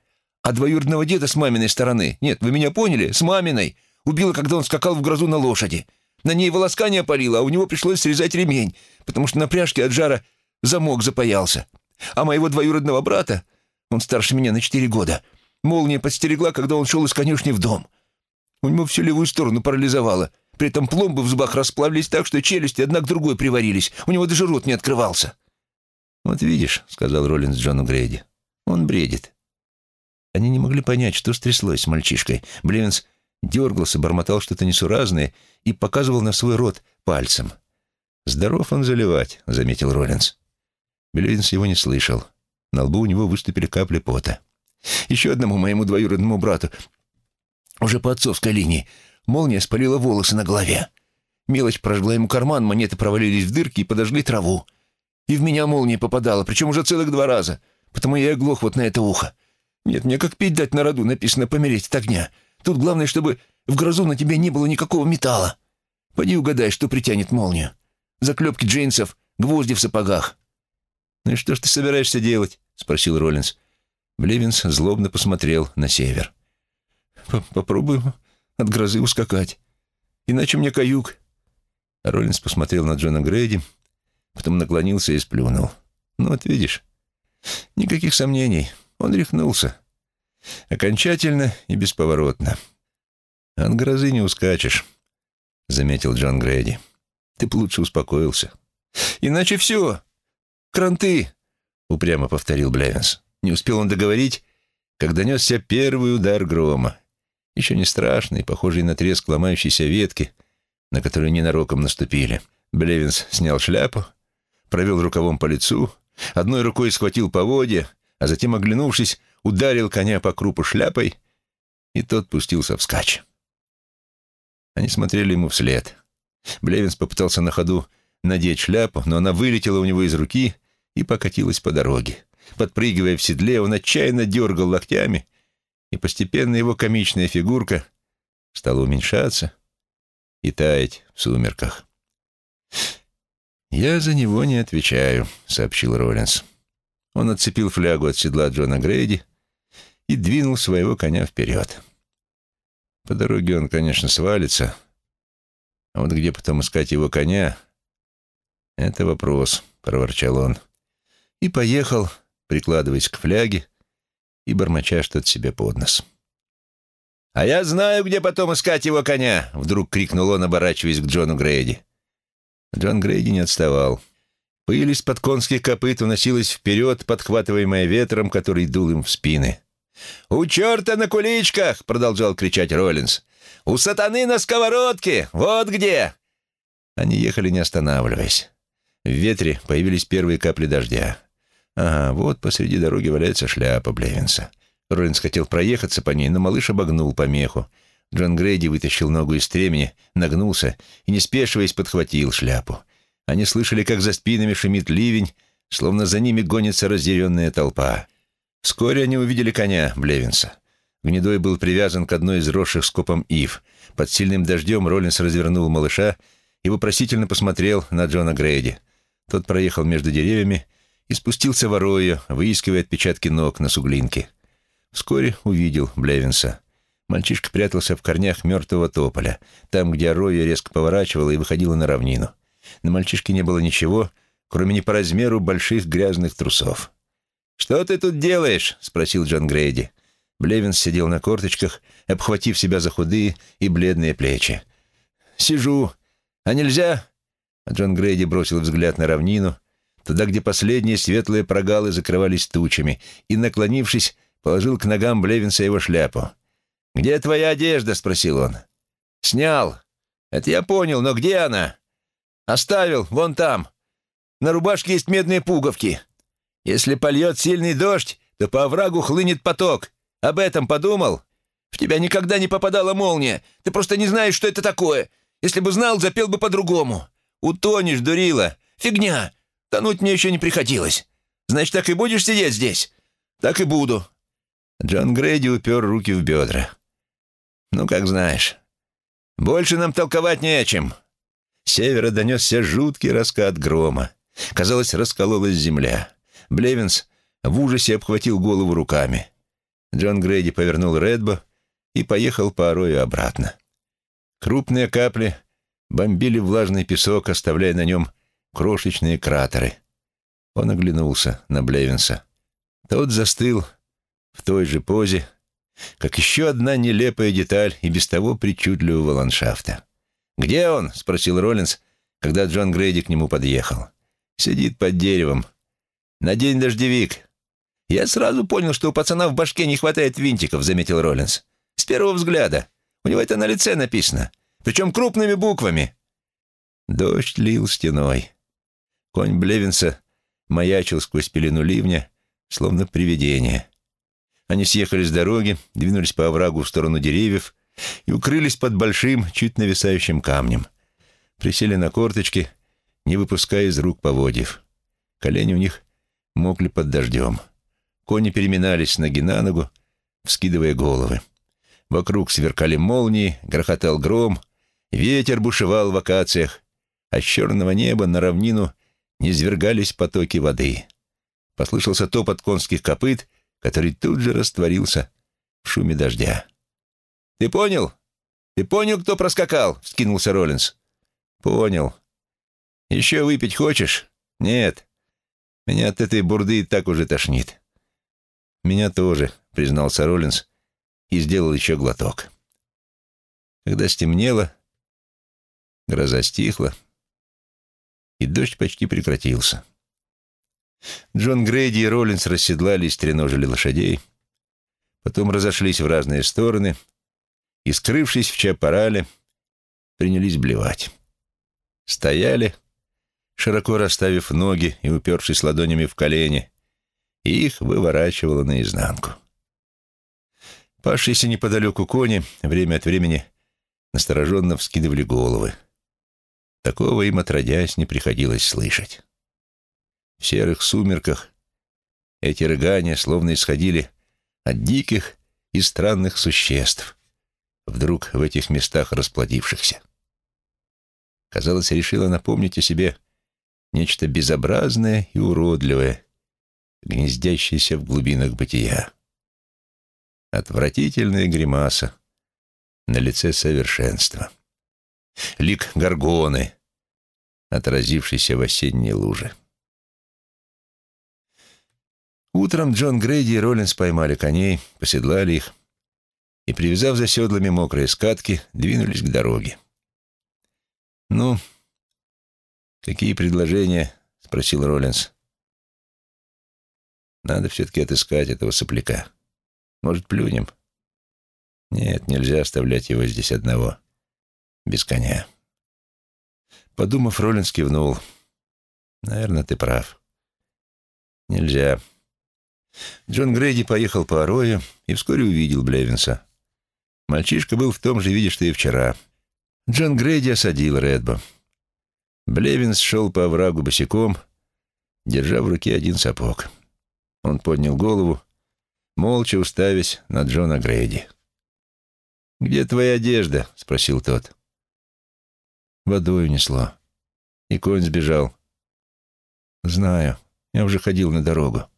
А двоюродного деда с маминой стороны, нет, вы меня поняли, с маминой, убила, когда он скакал в грозу на лошади. На ней волоска не опалила, а у него пришлось срезать ремень, потому что на пряжке от жара замок запаялся. А моего двоюродного брата, он старше меня на четыре года, молния подстерегла, когда он шел из конюшни в дом. У него всю левую сторону парализовало. При этом пломбы в зубах расплавились так, что челюсти одна к другой приварились. У него даже рот не открывался. «Вот видишь», — сказал Роллинс Джону Грейди, — «он бредит». Они не могли понять, что стряслось с мальчишкой. Блевинс дергался, бормотал что-то несуразное и показывал на свой рот пальцем. «Здоров он заливать», — заметил Роллинс. Блевинс его не слышал. На лбу у него выступили капли пота. «Еще одному моему двоюродному брату, уже по отцовской линии, молния спалила волосы на голове. Мелочь прожгла ему карман, монеты провалились в дырки и подожгли траву. И в меня молния попадала, причем уже целых два раза, потому я и оглох вот на это ухо. Нет, мне как пить дать на роду, написано «помереть от огня». Тут главное, чтобы в грозу на тебе не было никакого металла. Пойди угадай, что притянет молнию. Заклепки джинсов, гвозди в сапогах. «Ну и что ж ты собираешься делать?» — спросил Роллинс. Блевинс злобно посмотрел на север. «Попробую от грозы ускакать. Иначе мне каюк». Роллинс посмотрел на Джона Грейди, потом наклонился и сплюнул. «Ну вот видишь, никаких сомнений, он рехнулся. Окончательно и бесповоротно. От грозы не ускачешь», — заметил Джон Грейди. «Ты б лучше успокоился». «Иначе все. Кранты», — упрямо повторил Блевинс. Не успел он договорить, как донесся первый удар грома. Еще не страшный, похожий на треск ломающейся ветки, на которую ненароком наступили. Блевинс снял шляпу, провел рукавом по лицу, одной рукой схватил поводья, а затем, оглянувшись, ударил коня по крупу шляпой, и тот пустился вскачь. Они смотрели ему вслед. Блевинс попытался на ходу надеть шляпу, но она вылетела у него из руки и покатилась по дороге. Подпрыгивая в седле, он отчаянно дергал локтями, и постепенно его комичная фигурка стала уменьшаться и таять в сумерках. «Я за него не отвечаю», — сообщил Роллинс. Он отцепил флягу от седла Джона Грейди и двинул своего коня вперед. По дороге он, конечно, свалится, а вот где потом искать его коня — это вопрос, — проворчал он. И поехал, прикладываясь к фляге и бормоча что-то себе под нос. «А я знаю, где потом искать его коня!» — вдруг крикнул он, оборачиваясь к Джону Грейди. Джон Грейди не отставал. Пыль из-под конских копыт уносилась вперед, подхватываемая ветром, который дул им в спины. «У черта на куличках!» — продолжал кричать Роллинс. «У сатаны на сковородке! Вот где!» Они ехали, не останавливаясь. В ветре появились первые капли дождя. Ага, вот посреди дороги валяется шляпа Блевинса. Роллинс хотел проехаться по ней, но малыш обогнул помеху. Джон Грейди вытащил ногу из стремени, нагнулся и, не спешиваясь, подхватил шляпу. Они слышали, как за спинами шумит ливень, словно за ними гонится разъяренная толпа. Вскоре они увидели коня Блевинса. Гнедой был привязан к одной из росших скопом ив. Под сильным дождем Роллинс развернул малыша и вопросительно посмотрел на Джона Грейди. Тот проехал между деревьями и спустился в выискивая отпечатки ног на суглинке. Вскоре увидел Блевинса. Мальчишка прятался в корнях мертвого тополя, там, где Ороя резко поворачивала и выходила на равнину. На мальчишке не было ничего, кроме не по размеру больших грязных трусов. «Что ты тут делаешь?» — спросил Джон Грейди. Блевинс сидел на корточках, обхватив себя за худые и бледные плечи. «Сижу. А нельзя?» Джон Грейди бросил взгляд на равнину, туда, где последние светлые прогалы закрывались тучами, и, наклонившись, положил к ногам Блевинса его шляпу. «Где твоя одежда?» — спросил он. «Снял. Это я понял, но где она?» «Оставил, вон там. На рубашке есть медные пуговки. Если польет сильный дождь, то по оврагу хлынет поток. Об этом подумал? В тебя никогда не попадала молния. Ты просто не знаешь, что это такое. Если бы знал, запел бы по-другому. Утонешь, дурила. Фигня. Тонуть мне еще не приходилось. Значит, так и будешь сидеть здесь? так и буду». Джон Грейди упер руки в бедра. «Ну, как знаешь. Больше нам толковать не о чем». С севера донесся жуткий раскат грома. Казалось, раскололась земля. Блевинс в ужасе обхватил голову руками. Джон Грейди повернул Редбо и поехал по орою обратно. Крупные капли бомбили влажный песок, оставляя на нем крошечные кратеры. Он оглянулся на Блевинса. Тот застыл в той же позе, как еще одна нелепая деталь и без того причудливого ландшафта. «Где он?» — спросил Роллинс, когда Джон Грейди к нему подъехал. «Сидит под деревом. На дождевик. Я сразу понял, что у пацана в башке не хватает винтиков», — заметил Роллинс. «С первого взгляда. У него это на лице написано. Причем крупными буквами». Дождь лил стеной. Конь Блевинса маячил сквозь пелену ливня, словно привидение. Они съехали с дороги, двинулись по оврагу в сторону деревьев и укрылись под большим, чуть нависающим камнем. Присели на корточки, не выпуская из рук поводьев. Колени у них мокли под дождем. Кони переминались с ноги на ногу, вскидывая головы. Вокруг сверкали молнии, грохотал гром, ветер бушевал в акациях, а с черного неба на равнину низвергались потоки воды. Послышался топот конских копыт — который тут же растворился в шуме дождя. «Ты понял? Ты понял, кто проскакал?» — вскинулся Роллинс. «Понял. Еще выпить хочешь?» «Нет. Меня от этой бурды так уже тошнит». «Меня тоже», — признался Роллинс и сделал еще глоток. Когда стемнело, гроза стихла, и дождь почти прекратился. Джон Грейди и Роллинс расседлали и стреножили лошадей, потом разошлись в разные стороны и, скрывшись в чапарале, принялись блевать. Стояли, широко расставив ноги и упершись ладонями в колени, и их выворачивало наизнанку. Павшиеся неподалеку кони время от времени настороженно вскидывали головы. Такого им, отродясь, не приходилось слышать. В серых сумерках эти рыгания словно исходили от диких и странных существ, вдруг в этих местах расплодившихся. Казалось, решила напомнить о себе нечто безобразное и уродливое, гнездящееся в глубинах бытия. Отвратительная гримаса на лице совершенства. Лик горгоны, отразившийся в осенней луже. Утром Джон Грейди и Роллинс поймали коней, поседлали их и, привязав за седлами мокрые скатки, двинулись к дороге. «Ну, какие предложения?» — спросил Роллинс. «Надо все-таки отыскать этого сопляка. Может, плюнем?» «Нет, нельзя оставлять его здесь одного, без коня». Подумав, Роллинс кивнул. «Наверное, ты прав. Нельзя». Джон Грейди поехал по Орою и вскоре увидел Блевинса. Мальчишка был в том же виде, что и вчера. Джон Грейди осадил Редбо. Блевинс шел по оврагу босиком, держа в руке один сапог. Он поднял голову, молча уставясь на Джона Грейди. «Где твоя одежда?» — спросил тот. Водой унесло. И конь сбежал. «Знаю. Я уже ходил на дорогу».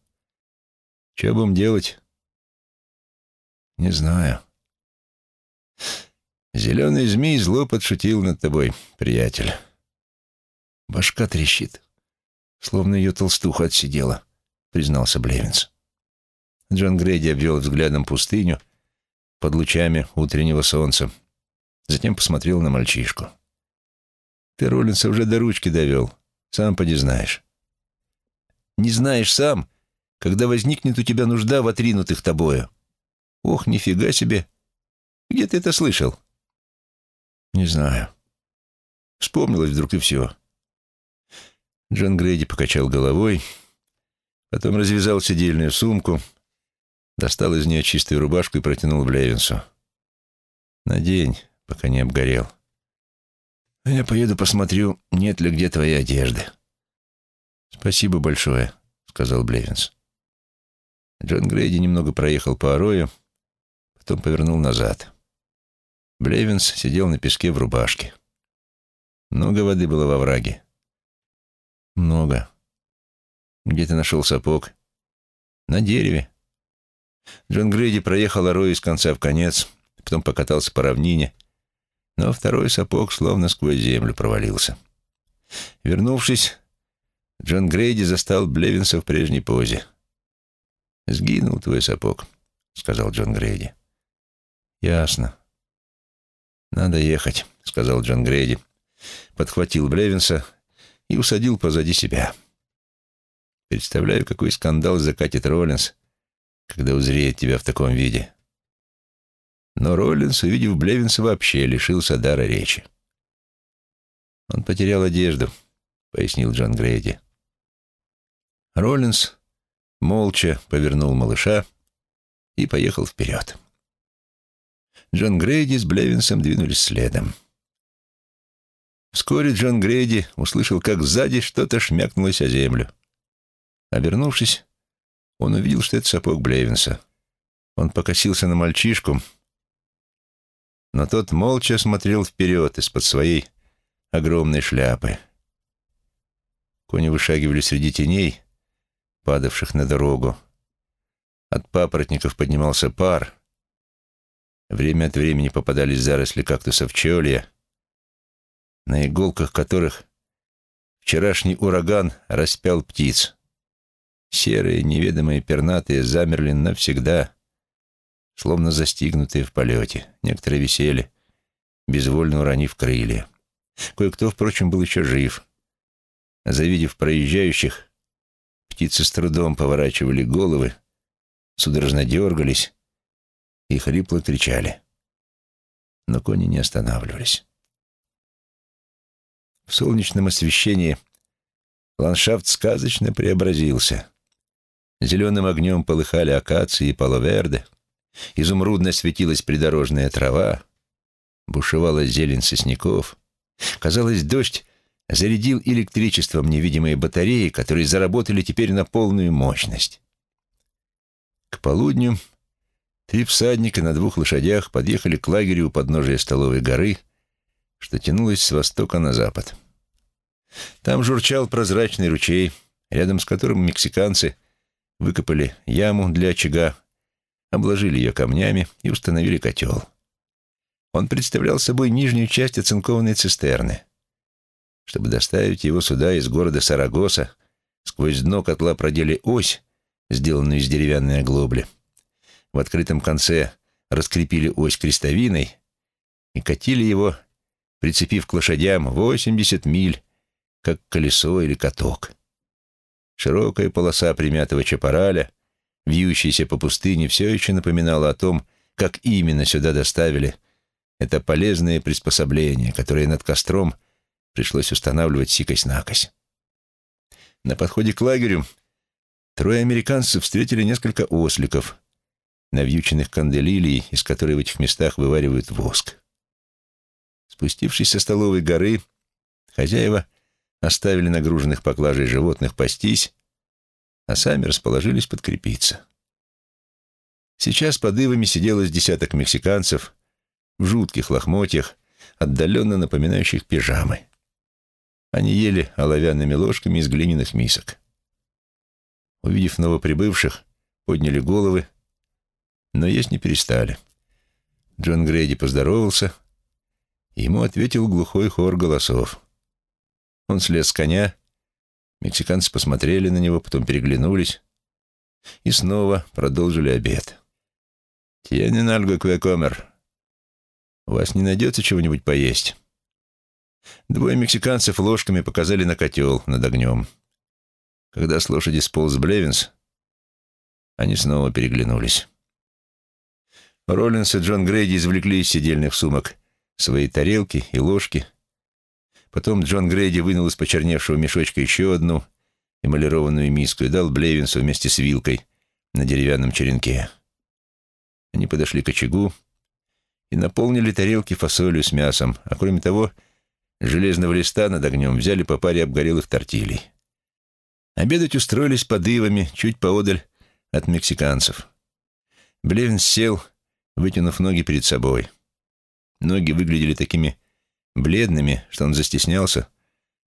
Что будем делать? Не знаю. Зеленый змей зло подшутил над тобой, приятель. Башка трещит, словно ее толстуха отсидела, признался Блевинс. Джон Грейди обвел взглядом пустыню под лучами утреннего солнца, затем посмотрел на мальчишку. Ты Роллинса уже до ручки довел, сам поди знаешь. Не знаешь сам, когда возникнет у тебя нужда в отринутых тобою. Ох, нифига себе! Где ты это слышал? Не знаю. Вспомнилось вдруг и все. Джон Грейди покачал головой, потом развязал сидельную сумку, достал из нее чистую рубашку и протянул Блевинсу. «Надень, пока не обгорел. Я поеду посмотрю, нет ли где твоей одежды». «Спасибо большое», — сказал Блевинс. Джон Грейди немного проехал по орою, потом повернул назад. Блевинс сидел на песке в рубашке. Много воды было во враге. Много. Где ты нашел сапог? На дереве. Джон Грейди проехал орою из конца в конец, потом покатался по равнине, но второй сапог словно сквозь землю провалился. Вернувшись, Джон Грейди застал Блевинса в прежней позе. «Сгинул твой сапог», — сказал Джон Грейди. «Ясно. Надо ехать», — сказал Джон Грейди. Подхватил Блевинса и усадил позади себя. Представляю, какой скандал закатит Роллинс, когда узреет тебя в таком виде. Но Роллинс, увидев Блевинса, вообще лишился дара речи. «Он потерял одежду», — пояснил Джон Грейди. Роллинс молча повернул малыша и поехал вперед. Джон Грейди с Блевинсом двинулись следом. Вскоре Джон Грейди услышал, как сзади что-то шмякнулось о землю. Обернувшись, он увидел, что это сапог Блевинса. Он покосился на мальчишку, но тот молча смотрел вперед из-под своей огромной шляпы. Кони вышагивали среди теней, падавших на дорогу. От папоротников поднимался пар. Время от времени попадались заросли кактусов чолья, на иголках которых вчерашний ураган распял птиц. Серые, неведомые пернатые замерли навсегда, словно застигнутые в полете. Некоторые висели, безвольно уронив крылья. Кое-кто, впрочем, был еще жив. Завидев проезжающих, птицы с трудом поворачивали головы, судорожно дергались и хрипло кричали. Но кони не останавливались. В солнечном освещении ландшафт сказочно преобразился. Зеленым огнем полыхали акации и половерды, изумрудно светилась придорожная трава, бушевала зелень сосняков. Казалось, дождь зарядил электричеством невидимые батареи, которые заработали теперь на полную мощность. К полудню три всадника на двух лошадях подъехали к лагерю у подножия столовой горы, что тянулась с востока на запад. Там журчал прозрачный ручей, рядом с которым мексиканцы выкопали яму для очага, обложили ее камнями и установили котел. Он представлял собой нижнюю часть оцинкованной цистерны. Чтобы доставить его сюда из города Сарагоса, сквозь дно котла продели ось, сделанную из деревянной оглобли. В открытом конце раскрепили ось крестовиной и катили его, прицепив к лошадям 80 миль, как колесо или каток. Широкая полоса примятого чапараля, вьющаяся по пустыне, все еще напоминала о том, как именно сюда доставили это полезное приспособление, которое над костром пришлось устанавливать сикость-накось. На подходе к лагерю трое американцев встретили несколько осликов, навьюченных канделилией, из которой в этих местах вываривают воск. Спустившись со столовой горы, хозяева оставили нагруженных поклажей животных пастись, а сами расположились подкрепиться. Сейчас под ивами сидело с десяток мексиканцев, в жутких лохмотьях, отдаленно напоминающих пижамы. Они ели оловянными ложками из глиняных мисок. Увидев новоприбывших, подняли головы, но есть не перестали. Джон Грейди поздоровался, ему ответил глухой хор голосов. Он слез с коня, мексиканцы посмотрели на него, потом переглянулись и снова продолжили обед. «Тьенен альго квекомер», у вас не найдется чего-нибудь поесть?» Двое мексиканцев ложками показали на котел над огнем. Когда с лошади сполз Блевинс, они снова переглянулись. Роллинс и Джон Грейди извлекли из сидельных сумок свои тарелки и ложки. Потом Джон Грейди вынул из почерневшего мешочка еще одну эмалированную миску и дал Блевинсу вместе с вилкой на деревянном черенке. Они подошли к очагу, и наполнили тарелки фасолью с мясом, а кроме того, железного листа над огнем взяли по паре обгорелых тортилей. Обедать устроились под ивами, чуть поодаль от мексиканцев. Блевинс сел, вытянув ноги перед собой. Ноги выглядели такими бледными, что он застеснялся,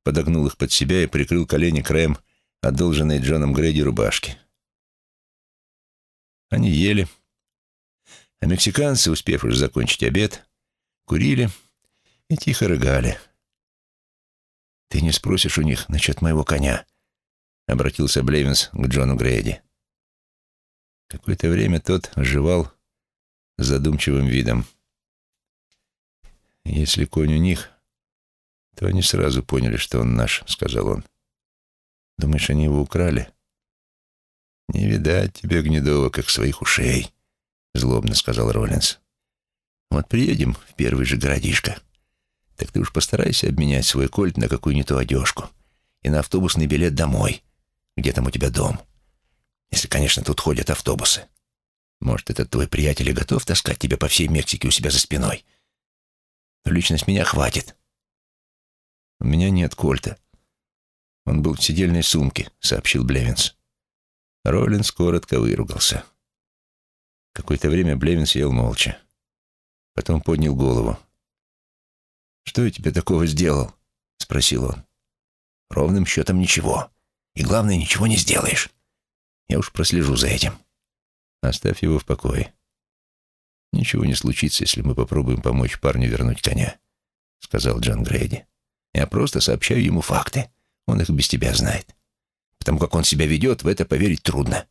подогнул их под себя и прикрыл колени краем одолженной Джоном Грейди рубашки. Они ели, а мексиканцы, успев уже закончить обед, курили и тихо рыгали. «Ты не спросишь у них насчет моего коня?» — обратился Блевинс к Джону Грейди. Какое-то время тот жевал задумчивым видом. «Если конь у них, то они сразу поняли, что он наш», — сказал он. «Думаешь, они его украли?» «Не видать тебе, Гнедова, как своих ушей», — злобно сказал Роллинс. «Вот приедем в первый же городишко, так ты уж постарайся обменять свой кольт на какую-нибудь одежку и на автобусный билет домой, где там у тебя дом. Если, конечно, тут ходят автобусы. Может, этот твой приятель и готов таскать тебя по всей Мексике у себя за спиной. Но лично с меня хватит». «У меня нет кольта. Он был в сидельной сумке», — сообщил Блевинс. Роллинс коротко выругался. Какое-то время Блевинс ел молча. Потом поднял голову. «Что я тебе такого сделал?» — спросил он. «Ровным счетом ничего. И главное, ничего не сделаешь. Я уж прослежу за этим. Оставь его в покое. Ничего не случится, если мы попробуем помочь парню вернуть коня», — сказал Джон Грейди. «Я просто сообщаю ему факты. Он их без тебя знает. Потому как он себя ведет, в это поверить трудно.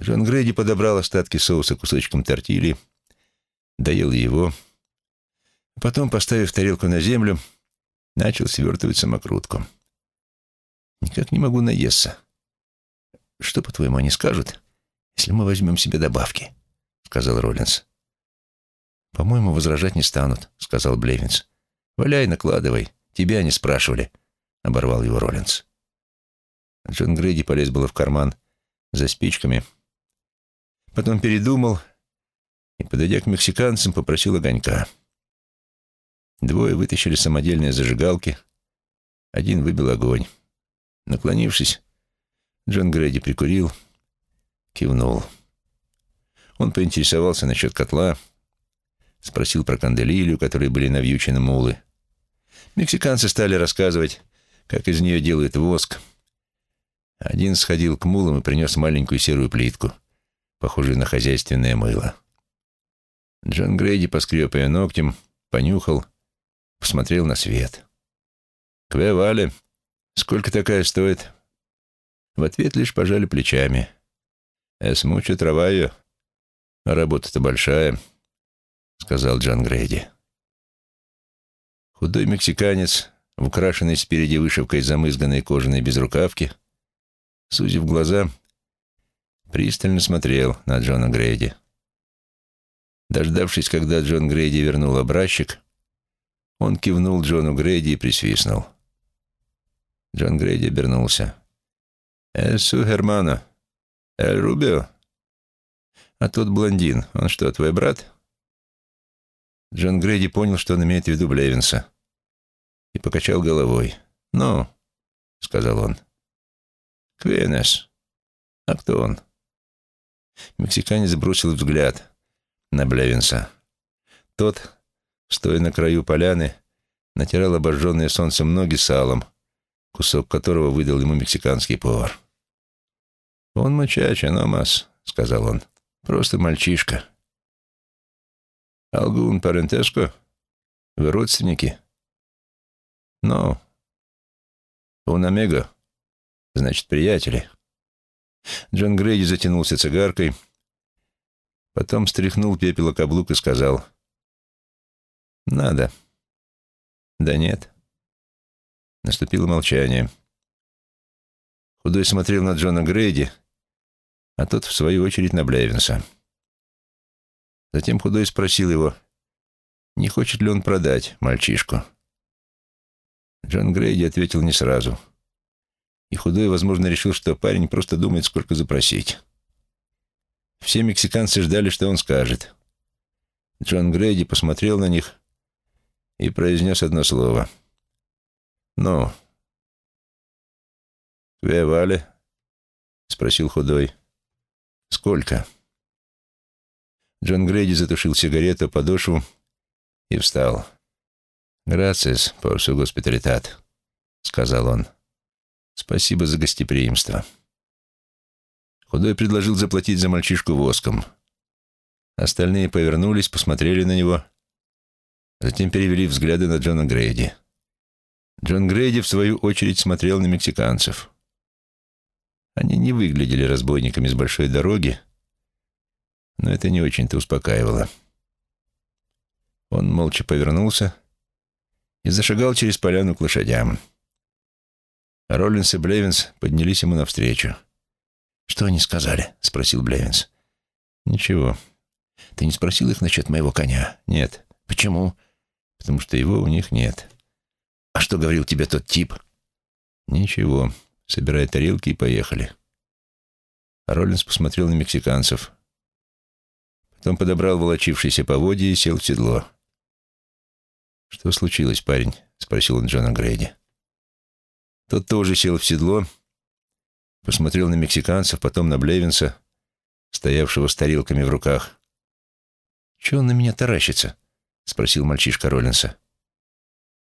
Джон Грейди подобрал остатки соуса кусочком тортильи, доел его, потом, поставив тарелку на землю, начал свертывать самокрутку. «Никак не могу наесться. Что, по-твоему, они скажут, если мы возьмем себе добавки?» — сказал Роллинс. «По-моему, возражать не станут», — сказал Блевинс. «Валяй, накладывай. Тебя они спрашивали», — оборвал его Роллинс. Джон Грейди полез было в карман за спичками. Потом передумал и, подойдя к мексиканцам, попросил огонька. Двое вытащили самодельные зажигалки. Один выбил огонь. Наклонившись, Джон Грейди прикурил, кивнул. Он поинтересовался насчет котла, спросил про канделилью, которые были навьючены мулы. Мексиканцы стали рассказывать, как из нее делают воск — один сходил к мулам и принес маленькую серую плитку, похожую на хозяйственное мыло. Джон Грейди, поскреб ее ногтем, понюхал, посмотрел на свет. «Кве Вале, сколько такая стоит?» В ответ лишь пожали плечами. «Эс мучу трава ее, а работа-то большая», — сказал Джон Грейди. Худой мексиканец, украшенный спереди вышивкой замызганной кожаной безрукавки, сузив глаза, пристально смотрел на Джона Грейди. Дождавшись, когда Джон Грейди вернул образчик, он кивнул Джону Грейди и присвистнул. Джон Грейди обернулся. «Эсу Германо. Эль Рубио? А тот блондин, он что, твой брат?» Джон Грейди понял, что он имеет в виду Блевинса, и покачал головой. «Ну», — сказал он, — «Квенес. А кто он?» Мексиканец бросил взгляд на Блевинса. Тот, стоя на краю поляны, натирал обожженные солнцем ноги салом, кусок которого выдал ему мексиканский повар. «Он мачача, номас», — сказал он. «Просто мальчишка». «Алгун парентеско? Вы родственники?» «Но». «Un amigo?» Значит, приятели. Джон Грейди затянулся цигаркой, потом стряхнул пепел каблук и сказал. «Надо». «Да нет». Наступило молчание. Худой смотрел на Джона Грейди, а тот, в свою очередь, на Блевинса. Затем Худой спросил его, не хочет ли он продать мальчишку. Джон Грейди ответил не сразу — и худой, возможно, решил, что парень просто думает, сколько запросить. Все мексиканцы ждали, что он скажет. Джон Грейди посмотрел на них и произнес одно слово. «Ну?» «Ве Вале?» — спросил худой. «Сколько?» Джон Грейди затушил сигарету, подошву и встал. «Грациес, por su госпиталитат», — сказал он. «Спасибо за гостеприимство». Худой предложил заплатить за мальчишку воском. Остальные повернулись, посмотрели на него, затем перевели взгляды на Джона Грейди. Джон Грейди, в свою очередь, смотрел на мексиканцев. Они не выглядели разбойниками с большой дороги, но это не очень-то успокаивало. Он молча повернулся и зашагал через поляну к лошадям. Роллинс и Блевинс поднялись ему навстречу. «Что они сказали?» — спросил Блевинс. «Ничего. Ты не спросил их насчет моего коня?» «Нет». «Почему?» «Потому что его у них нет». «А что говорил тебе тот тип?» «Ничего. Собирай тарелки и поехали». Роллинс посмотрел на мексиканцев. Потом подобрал волочившиеся поводья и сел в седло. «Что случилось, парень?» — спросил он Джона Грейди. Тот тоже сел в седло, посмотрел на мексиканцев, потом на Блевинса, стоявшего с тарелками в руках. «Чего он на меня таращится?» — спросил мальчишка Роллинса.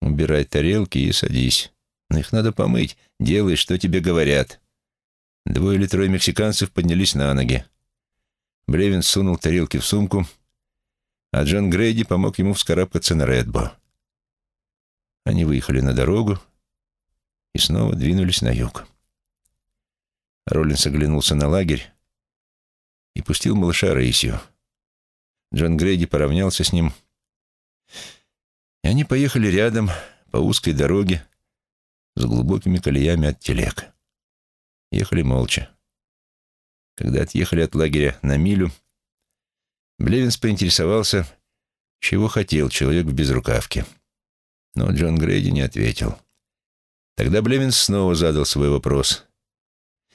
«Убирай тарелки и садись. Но их надо помыть. Делай, что тебе говорят». Двое или трое мексиканцев поднялись на ноги. Блевин сунул тарелки в сумку, а Джон Грейди помог ему вскарабкаться на Редбо. Они выехали на дорогу и снова двинулись на юг. Роллинс оглянулся на лагерь и пустил малыша рысью. Джон Грейди поравнялся с ним, и они поехали рядом по узкой дороге с глубокими колеями от телег. Ехали молча. Когда отъехали от лагеря на милю, Блевинс поинтересовался, чего хотел человек в безрукавке. Но Джон Грейди не ответил. Тогда Блевинс снова задал свой вопрос.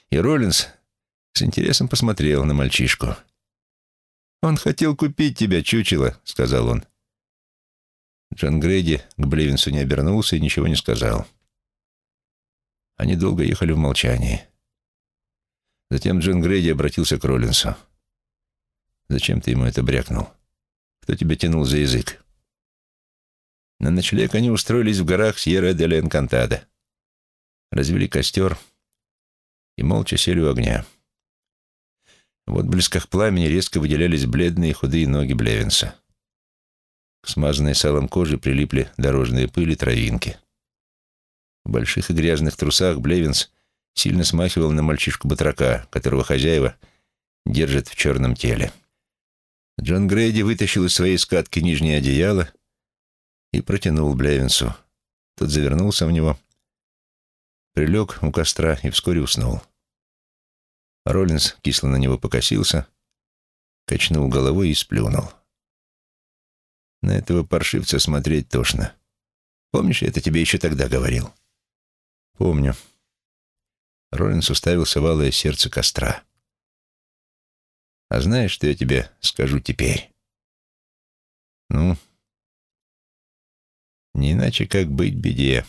И Роллинс с интересом посмотрел на мальчишку. «Он хотел купить тебя, чучело», — сказал он. Джон Грейди к Блевинсу не обернулся и ничего не сказал. Они долго ехали в молчании. Затем Джон Грейди обратился к Роллинсу. «Зачем ты ему это брякнул? Кто тебя тянул за язык?» На ночлег они устроились в горах Сьерра-де-Ла-Энкантада. Развели костер и молча сели у огня. В отблесках пламени резко выделялись бледные худые ноги Блевинса. К смазанной салом кожи прилипли дорожные пыли травинки. В больших и грязных трусах Блевинс сильно смахивал на мальчишку-батрака, которого хозяева держат в черном теле. Джон Грейди вытащил из своей скатки нижнее одеяло и протянул Блевинсу. Тот завернулся в него, прилег у костра и вскоре уснул. Роллинс кисло на него покосился, качнул головой и сплюнул. На этого паршивца смотреть тошно. Помнишь, я это тебе еще тогда говорил? Помню. Роллинс уставился в алое сердце костра. «А знаешь, что я тебе скажу теперь?» «Ну, не иначе, как быть беде».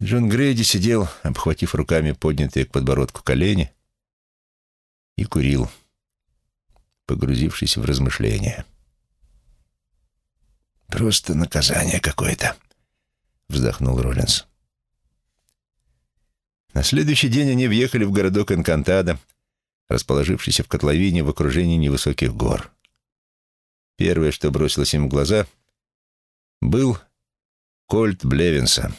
Джон Грейди сидел, обхватив руками поднятые к подбородку колени, и курил, погрузившись в размышления. «Просто наказание какое-то», — вздохнул Роллинс. На следующий день они въехали в городок Энкантада, расположившийся в котловине в окружении невысоких гор. Первое, что бросилось им в глаза, был кольт Блевинса.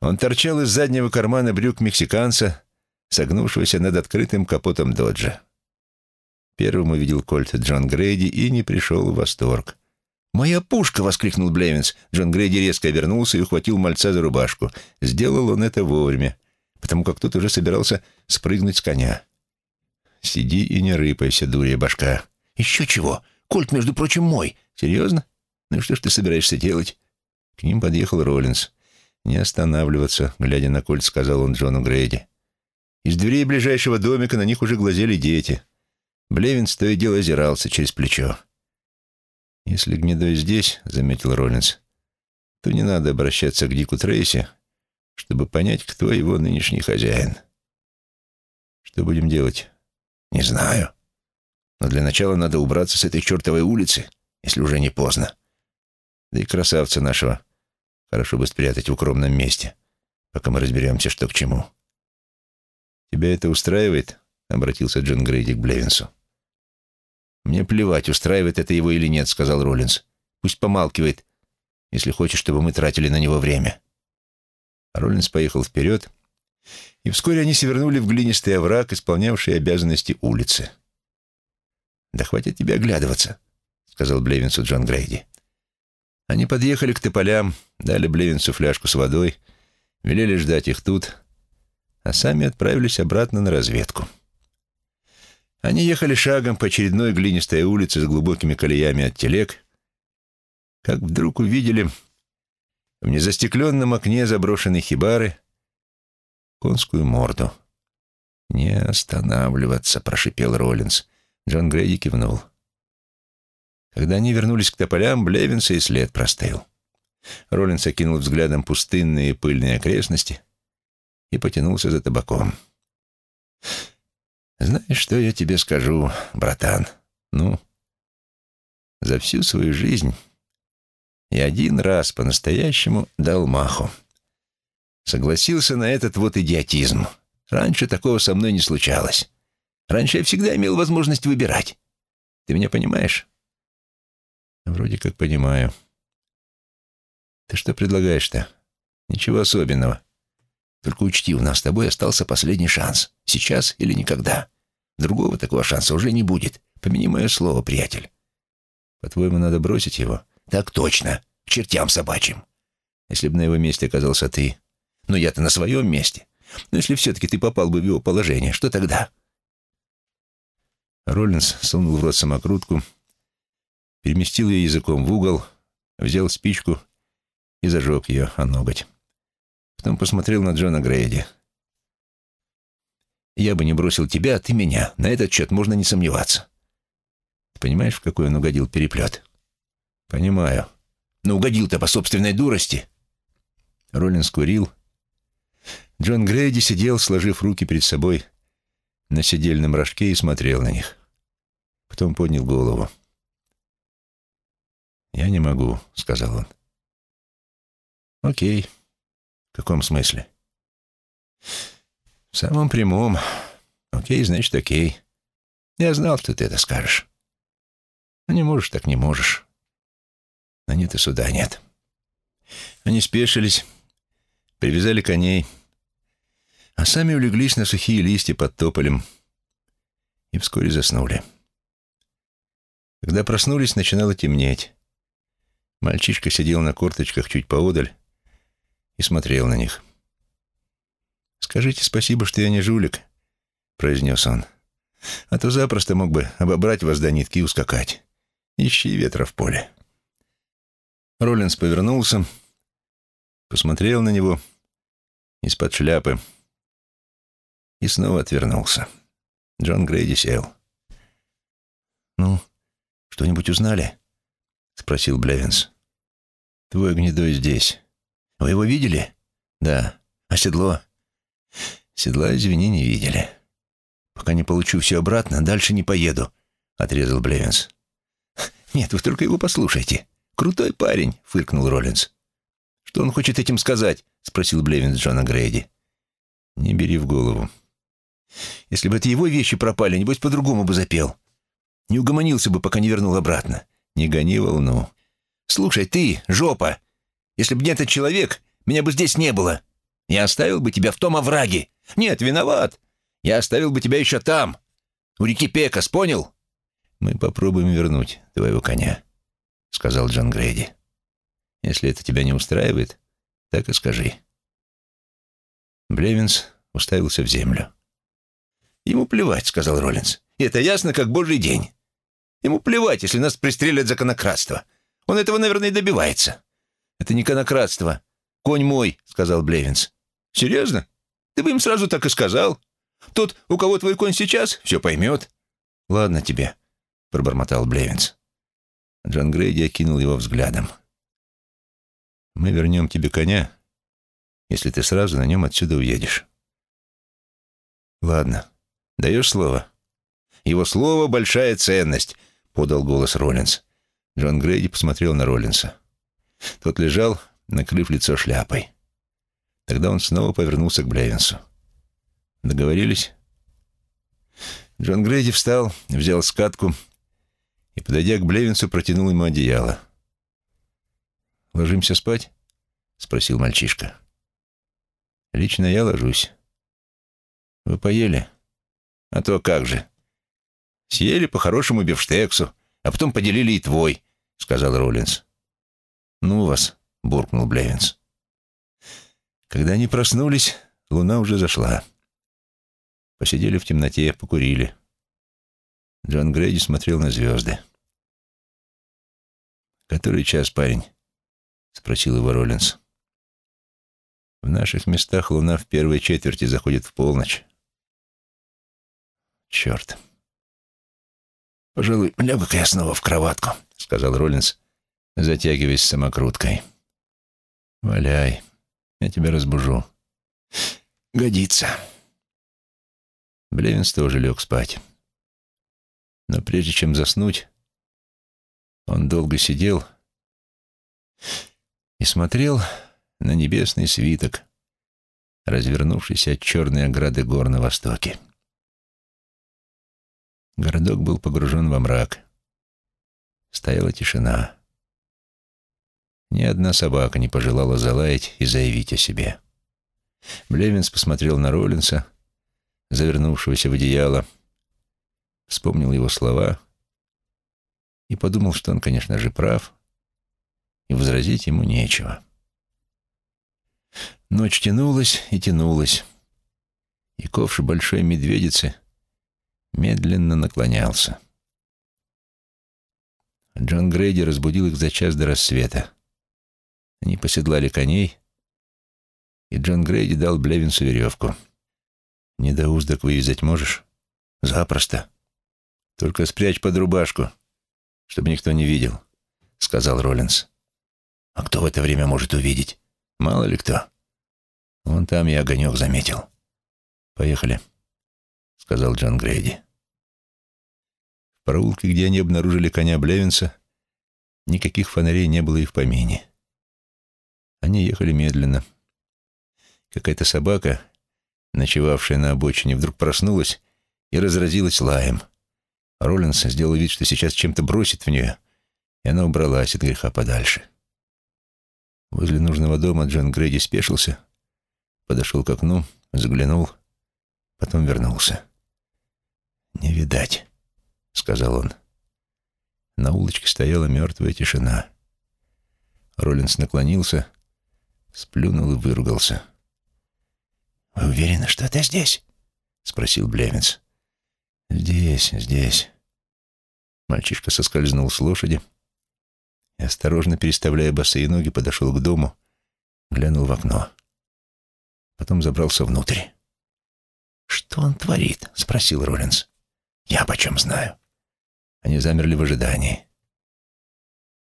Он торчал из заднего кармана брюк мексиканца, согнувшегося над открытым капотом доджа. Первым увидел кольт Джон Грейди и не пришел в восторг. «Моя пушка!» — воскликнул Блевинс. Джон Грейди резко обернулся и ухватил мальца за рубашку. Сделал он это вовремя, потому как тот уже собирался спрыгнуть с коня. «Сиди и не рыпайся, дурья башка». «Еще чего? Кольт, между прочим, мой. Серьезно? Ну что ж ты собираешься делать?» К ним подъехал Роллинс. «Не останавливаться», — глядя на кольт, сказал он Джону Грейди. Из дверей ближайшего домика на них уже глазели дети. Блевинс то и дело озирался через плечо. «Если гнедой здесь», — заметил Роллинс, — «то не надо обращаться к Дику Трейси, чтобы понять, кто его нынешний хозяин». Что будем делать? Не знаю. Но для начала надо убраться с этой чертовой улицы, если уже не поздно. Да и красавца нашего хорошо бы спрятать в укромном месте, пока мы разберемся, что к чему. «Тебя это устраивает?» — обратился Джон Грейди к Блевинсу. «Мне плевать, устраивает это его или нет», — сказал Роллинс. «Пусть помалкивает, если хочет, чтобы мы тратили на него время». Роллинс поехал вперед, и вскоре они свернули в глинистый овраг, исполнявший обязанности улицы. «Да хватит тебе оглядываться», — сказал Блевинсу Джон Грейди. Они подъехали к тополям, дали Блевинсу фляжку с водой, велели ждать их тут, а сами отправились обратно на разведку. Они ехали шагом по очередной глинистой улице с глубокими колеями от телег, как вдруг увидели в незастекленном окне заброшенной хибары конскую морду. «Не останавливаться», — прошипел Роллинс. Джон Грейди кивнул. Когда они вернулись к тополям, Блевинса и след простыл. Роллинс окинул взглядом пустынные пыльные окрестности и потянулся за табаком. «Знаешь, что я тебе скажу, братан? Ну, за всю свою жизнь я один раз по-настоящему дал маху. Согласился на этот вот идиотизм. Раньше такого со мной не случалось. Раньше я всегда имел возможность выбирать. Ты меня понимаешь? Вроде как понимаю. Ты что предлагаешь-то? Ничего особенного. Только учти, у нас с тобой остался последний шанс. Сейчас или никогда. Другого такого шанса уже не будет. Помяни мое слово, приятель. По-твоему, надо бросить его? Так точно. К чертям собачьим. Если бы на его месте оказался ты. Но я-то на своем месте. Но если все-таки ты попал бы в его положение, что тогда? Роллинс сунул в рот самокрутку, переместил ее языком в угол, взял спичку и зажег ее о ноготь. Потом посмотрел на Джона Грейди. «Я бы не бросил тебя, а ты меня. На этот счет можно не сомневаться. Ты понимаешь, в какой он угодил переплет?» «Понимаю. Но угодил-то по собственной дурости». Роллинс курил. Джон Грейди сидел, сложив руки перед собой на сидельном рожке и смотрел на них. Потом поднял голову. «Я не могу», — сказал он. «Окей. В каком смысле?» «В самом прямом. Окей, значит, окей. Я знал, что ты это скажешь. Не можешь, так не можешь. Но нет и суда нет». Они спешились, привязали коней, а сами улеглись на сухие листья под тополем и вскоре заснули. Когда проснулись, начинало темнеть. Мальчишка сидел на корточках чуть поодаль и смотрел на них. «Скажите спасибо, что я не жулик», — произнес он. «А то запросто мог бы обобрать вас до нитки и ускакать. Ищи ветра в поле». Роллинс повернулся, посмотрел на него из-под шляпы и снова отвернулся. Джон Грейди сел. «Ну, что-нибудь узнали?» — спросил Блевинс. «Твой гнедой здесь. Вы его видели?» «Да. А седло?» «Седла, извини, не видели. Пока не получу все обратно, дальше не поеду», — отрезал Блевинс. «Нет, вы только его послушайте. Крутой парень», — фыркнул Роллинс. «Что он хочет этим сказать?» — спросил Блевинс Джона Грейди. «Не бери в голову. Если бы это его вещи пропали, небось, по-другому бы запел. Не угомонился бы, пока не вернул обратно. Не гони волну. Слушай, ты, жопа, если бы не этот человек, меня бы здесь не было. Я оставил бы тебя в том овраге. Нет, виноват. Я оставил бы тебя еще там, у реки Пекас, понял? Мы попробуем вернуть твоего коня, сказал Джон Грейди. Если это тебя не устраивает, так и скажи. Блевинс уставился в землю. «Ему плевать», — сказал Роллинс. «И это ясно, как божий день. Ему плевать, если нас пристрелят за конократство. Он этого, наверное, и добивается». «Это не конократство. Конь мой», — сказал Блевинс. «Серьезно? Ты бы им сразу так и сказал. Тот, у кого твой конь сейчас, все поймет». «Ладно тебе», — пробормотал Блевинс. Джон Грейди окинул его взглядом. «Мы вернем тебе коня, если ты сразу на нем отсюда уедешь». «Ладно», Даешь слово?» «Его слово — большая ценность», — подал голос Роллинс. Джон Грейди посмотрел на Роллинса. Тот лежал, накрыв лицо шляпой. Тогда он снова повернулся к Блевинсу. «Договорились?» Джон Грейди встал, взял скатку и, подойдя к Блевинсу, протянул ему одеяло. «Ложимся спать?» — спросил мальчишка. «Лично я ложусь. Вы поели?» «А то как же. Съели по хорошему бифштексу, а потом поделили и твой», — сказал Роллинс. «Ну вас», — буркнул Блевинс. Когда они проснулись, луна уже зашла. Посидели в темноте, покурили. Джон Грейди смотрел на звезды. «Который час, парень?» — спросил его Роллинс. «В наших местах луна в первой четверти заходит в полночь». «Черт!» «Пожалуй, лягу-ка я снова в кроватку», — сказал Роллинс, затягиваясь самокруткой. «Валяй, я тебя разбужу». «Годится». Блевинс тоже лег спать. Но прежде чем заснуть, он долго сидел и смотрел на небесный свиток, развернувшийся от черной ограды гор на востоке. Городок был погружен во мрак. Стояла тишина. Ни одна собака не пожелала залаять и заявить о себе. Блевинс посмотрел на Роллинса, завернувшегося в одеяло, вспомнил его слова и подумал, что он, конечно же, прав, и возразить ему нечего. Ночь тянулась и тянулась, и ковш большой медведицы медленно наклонялся. Джон Грейди разбудил их за час до рассвета. Они поседлали коней, и Джон Грейди дал Блевинсу веревку — «Недоуздок вывязать можешь?» «Запросто. Только спрячь под рубашку, чтобы никто не видел», — сказал Роллинс. «А кто в это время может увидеть? Мало ли кто. Вон там я огонек заметил. Поехали», — сказал Джон Грейди. В проулке, где они обнаружили коня Блевинса, никаких фонарей не было и в помине. Они ехали медленно. Какая-то собака ночевавшая на обочине, вдруг проснулась и разразилась лаем. Роллинс сделал вид, что сейчас чем-то бросит в нее, и она убралась от греха подальше. Возле нужного дома Джон Грейди спешился, подошел к окну, заглянул, потом вернулся. «Не видать», — сказал он. На улочке стояла мертвая тишина. Роллинс наклонился, сплюнул и выругался. «Вы уверены, что это здесь?» — спросил Блевинс. «Здесь, здесь». Мальчишка соскользнул с лошади и, осторожно переставляя босые ноги, подошел к дому, глянул в окно. Потом забрался внутрь. «Что он творит?» — спросил Роллинс. «Я почем знаю». Они замерли в ожидании.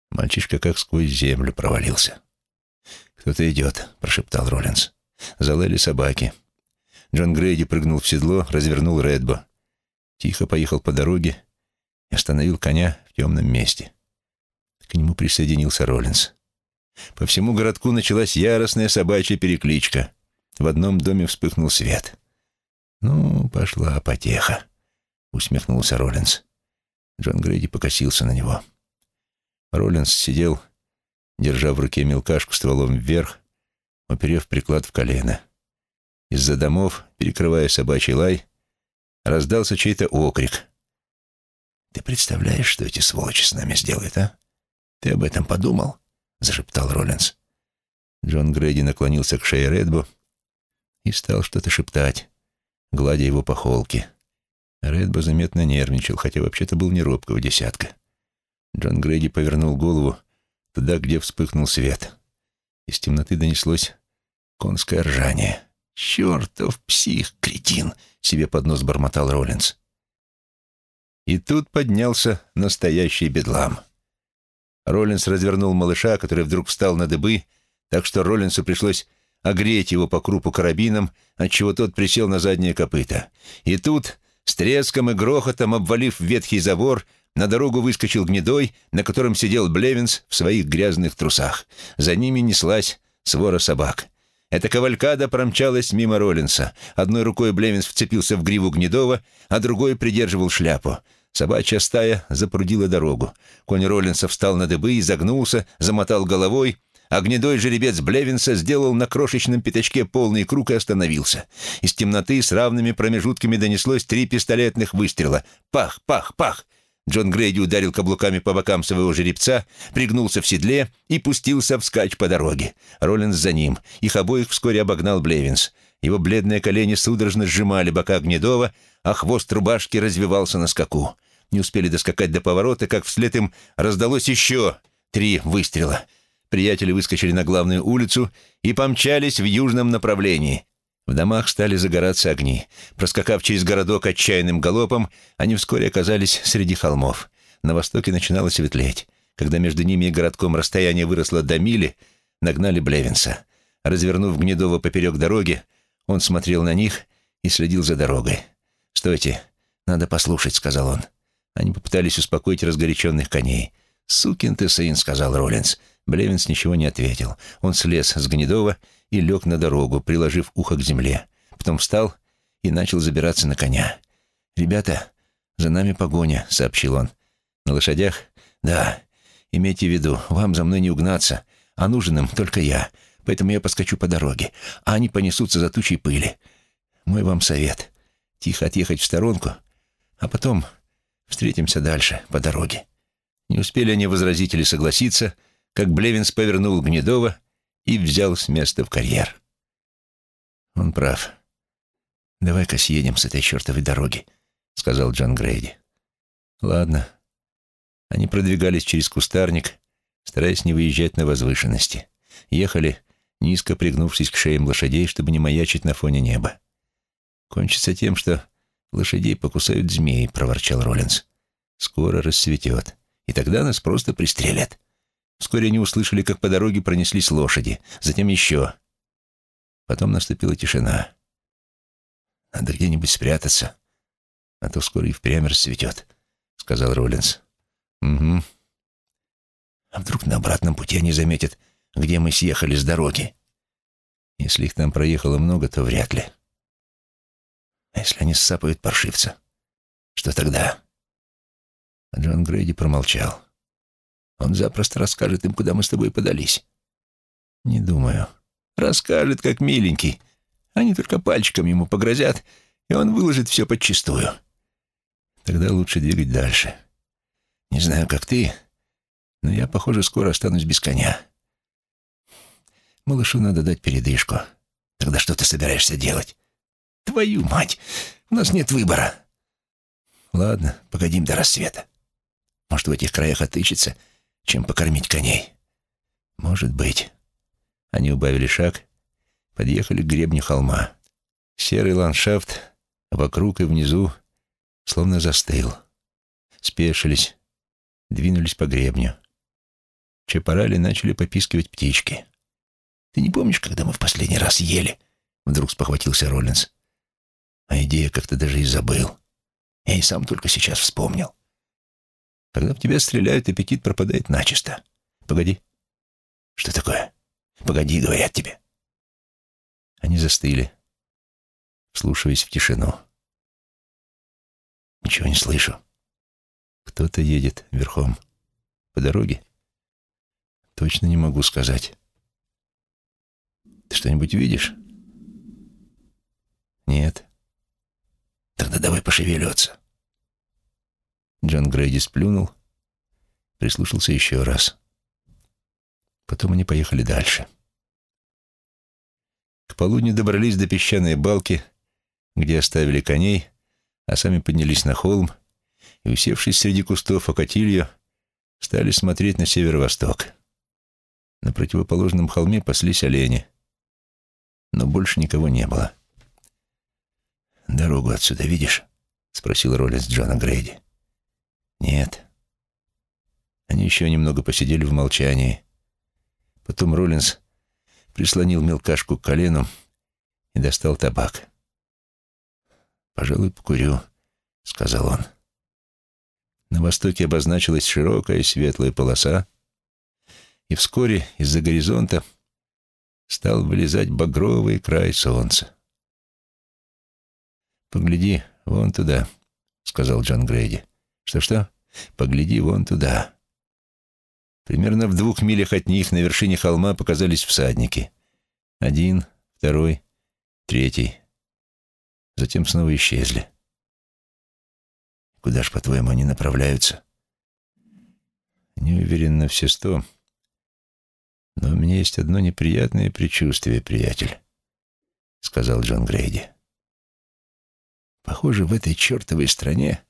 Мальчишка как сквозь землю провалился. «Кто-то идет», — прошептал Роллинс. Залаяли собаки. Джон Грейди прыгнул в седло, развернул Редбо. Тихо поехал по дороге и остановил коня в темном месте. К нему присоединился Роллинс. По всему городку началась яростная собачья перекличка. В одном доме вспыхнул свет. «Ну, пошла потеха», — усмехнулся Роллинс. Джон Грейди покосился на него. Роллинс сидел, держа в руке мелкашку стволом вверх, уперев приклад в колено. Из-за домов, перекрывая собачий лай, раздался чей-то окрик. «Ты представляешь, что эти сволочи с нами сделают, а? Ты об этом подумал?» — зашептал Роллинс. Джон Грейди наклонился к шее Редбу и стал что-то шептать, гладя его по холке. Редбо заметно нервничал, хотя вообще-то был не робкого десятка. Джон Грейди повернул голову туда, где вспыхнул свет. Из темноты донеслось конское ржание. «Чертов псих, кретин!» — себе под нос бормотал Роллинс. И тут поднялся настоящий бедлам. Роллинс развернул малыша, который вдруг встал на дыбы, так что Роллинсу пришлось огреть его по крупу карабином, отчего тот присел на заднее копыто. И тут С треском и грохотом, обвалив ветхий забор, на дорогу выскочил гнедой, на котором сидел Блевинс в своих грязных трусах. За ними неслась свора собак. Эта кавалькада промчалась мимо Роллинса. Одной рукой Блевинс вцепился в гриву Гнедова, а другой придерживал шляпу. Собачья стая запрудила дорогу. Конь Роллинса встал на дыбы, изогнулся, замотал головой, а гнедой жеребец Блевинса сделал на крошечном пятачке полный круг и остановился. Из темноты с равными промежутками донеслось три пистолетных выстрела. Пах, пах, пах! Джон Грейди ударил каблуками по бокам своего жеребца, пригнулся в седле и пустился вскачь по дороге. Роллинс за ним. Их обоих вскоре обогнал Блевинс. Его бледные колени судорожно сжимали бока Гнедова, а хвост рубашки развивался на скаку. Не успели доскакать до поворота, как вслед им раздалось еще три выстрела. Приятели выскочили на главную улицу и помчались в южном направлении. В домах стали загораться огни. Проскакав через городок отчаянным галопом, они вскоре оказались среди холмов. На востоке начинало светлеть. Когда между ними и городком расстояние выросло до мили, нагнали Блевинса. Развернув Гнедова поперек дороги, он смотрел на них и следил за дорогой. «Стойте, надо послушать», — сказал он. Они попытались успокоить разгоряченных коней. «Сукин ты сын», — сказал Роллинс. Блевинс ничего не ответил. Он слез с Гнедова и лег на дорогу, приложив ухо к земле. Потом встал и начал забираться на коня. «Ребята, за нами погоня», — сообщил он. «На лошадях?» «Да. Имейте в виду, вам за мной не угнаться, а нужен им только я, поэтому я поскочу по дороге, а они понесутся за тучей пыли. Мой вам совет — тихо отъехать в сторонку, а потом встретимся дальше, по дороге». Не успели они возразить или согласиться, как Блевинс повернул Гнедова и взял с места в карьер. «Он прав. Давай-ка съедем с этой чертовой дороги», — сказал Джон Грейди. «Ладно». Они продвигались через кустарник, стараясь не выезжать на возвышенности. Ехали, низко пригнувшись к шеям лошадей, чтобы не маячить на фоне неба. «Кончится тем, что лошадей покусают змеи», — проворчал Роллинс. «Скоро рассветет, и тогда нас просто пристрелят». Вскоре они услышали, как по дороге пронеслись лошади, затем еще. Потом наступила тишина. «Надо где-нибудь спрятаться, а то скоро и впрямь рассветет», — сказал Роллинс. «Угу. А вдруг на обратном пути они заметят, где мы съехали с дороги? Если их там проехало много, то вряд ли. А если они сцапают паршивца? Что тогда?» А Джон Грейди промолчал. Он запросто расскажет им, куда мы с тобой подались. Не думаю. Расскажет, как миленький. Они только пальчиком ему погрозят, и он выложит все подчистую. Тогда лучше двигать дальше. Не знаю, как ты, но я, похоже, скоро останусь без коня. Малышу надо дать передышку. Тогда что ты собираешься делать? Твою мать! У нас нет выбора. Ладно, погодим до рассвета. Может, в этих краях отыщется чем покормить коней. Может быть. Они убавили шаг, подъехали к гребню холма. Серый ландшафт вокруг и внизу словно застыл. Спешились, двинулись по гребню. В Чапарале начали попискивать птички. «Ты не помнишь, когда мы в последний раз ели?» Вдруг спохватился Роллинс. А идея как-то даже и забыл. Я и сам только сейчас вспомнил. Когда в тебя стреляют, аппетит пропадает начисто. Погоди. Что такое? Погоди, говорят тебе. Они застыли, вслушиваясь в тишину. Ничего не слышу. Кто-то едет верхом. По дороге? Точно не могу сказать. Ты что-нибудь видишь? Нет. Тогда давай пошевеливаться. Джон Грейди сплюнул, прислушался еще раз. Потом они поехали дальше. К полудню добрались до песчаной балки, где оставили коней, а сами поднялись на холм и, усевшись среди кустов окатилью, стали смотреть на северо-восток. На противоположном холме паслись олени, но больше никого не было. «Дорогу отсюда видишь?» — спросил Роллинс Джона Грейди. Нет. Они еще немного посидели в молчании. Потом Роллинс прислонил мелкашку к колену и достал табак. «Пожалуй, покурю», — сказал он. На востоке обозначилась широкая светлая полоса, и вскоре из-за горизонта стал вылезать багровый край солнца. «Погляди вон туда», — сказал Джон Грейди. «Что-что? Погляди вон туда». Примерно в двух милях от них на вершине холма показались всадники. Один, второй, третий. Затем снова исчезли. Куда ж, по-твоему, они направляются? Не уверен на все сто. Но у меня есть одно неприятное предчувствие, приятель, — сказал Джон Грейди. Похоже, в этой чертовой стране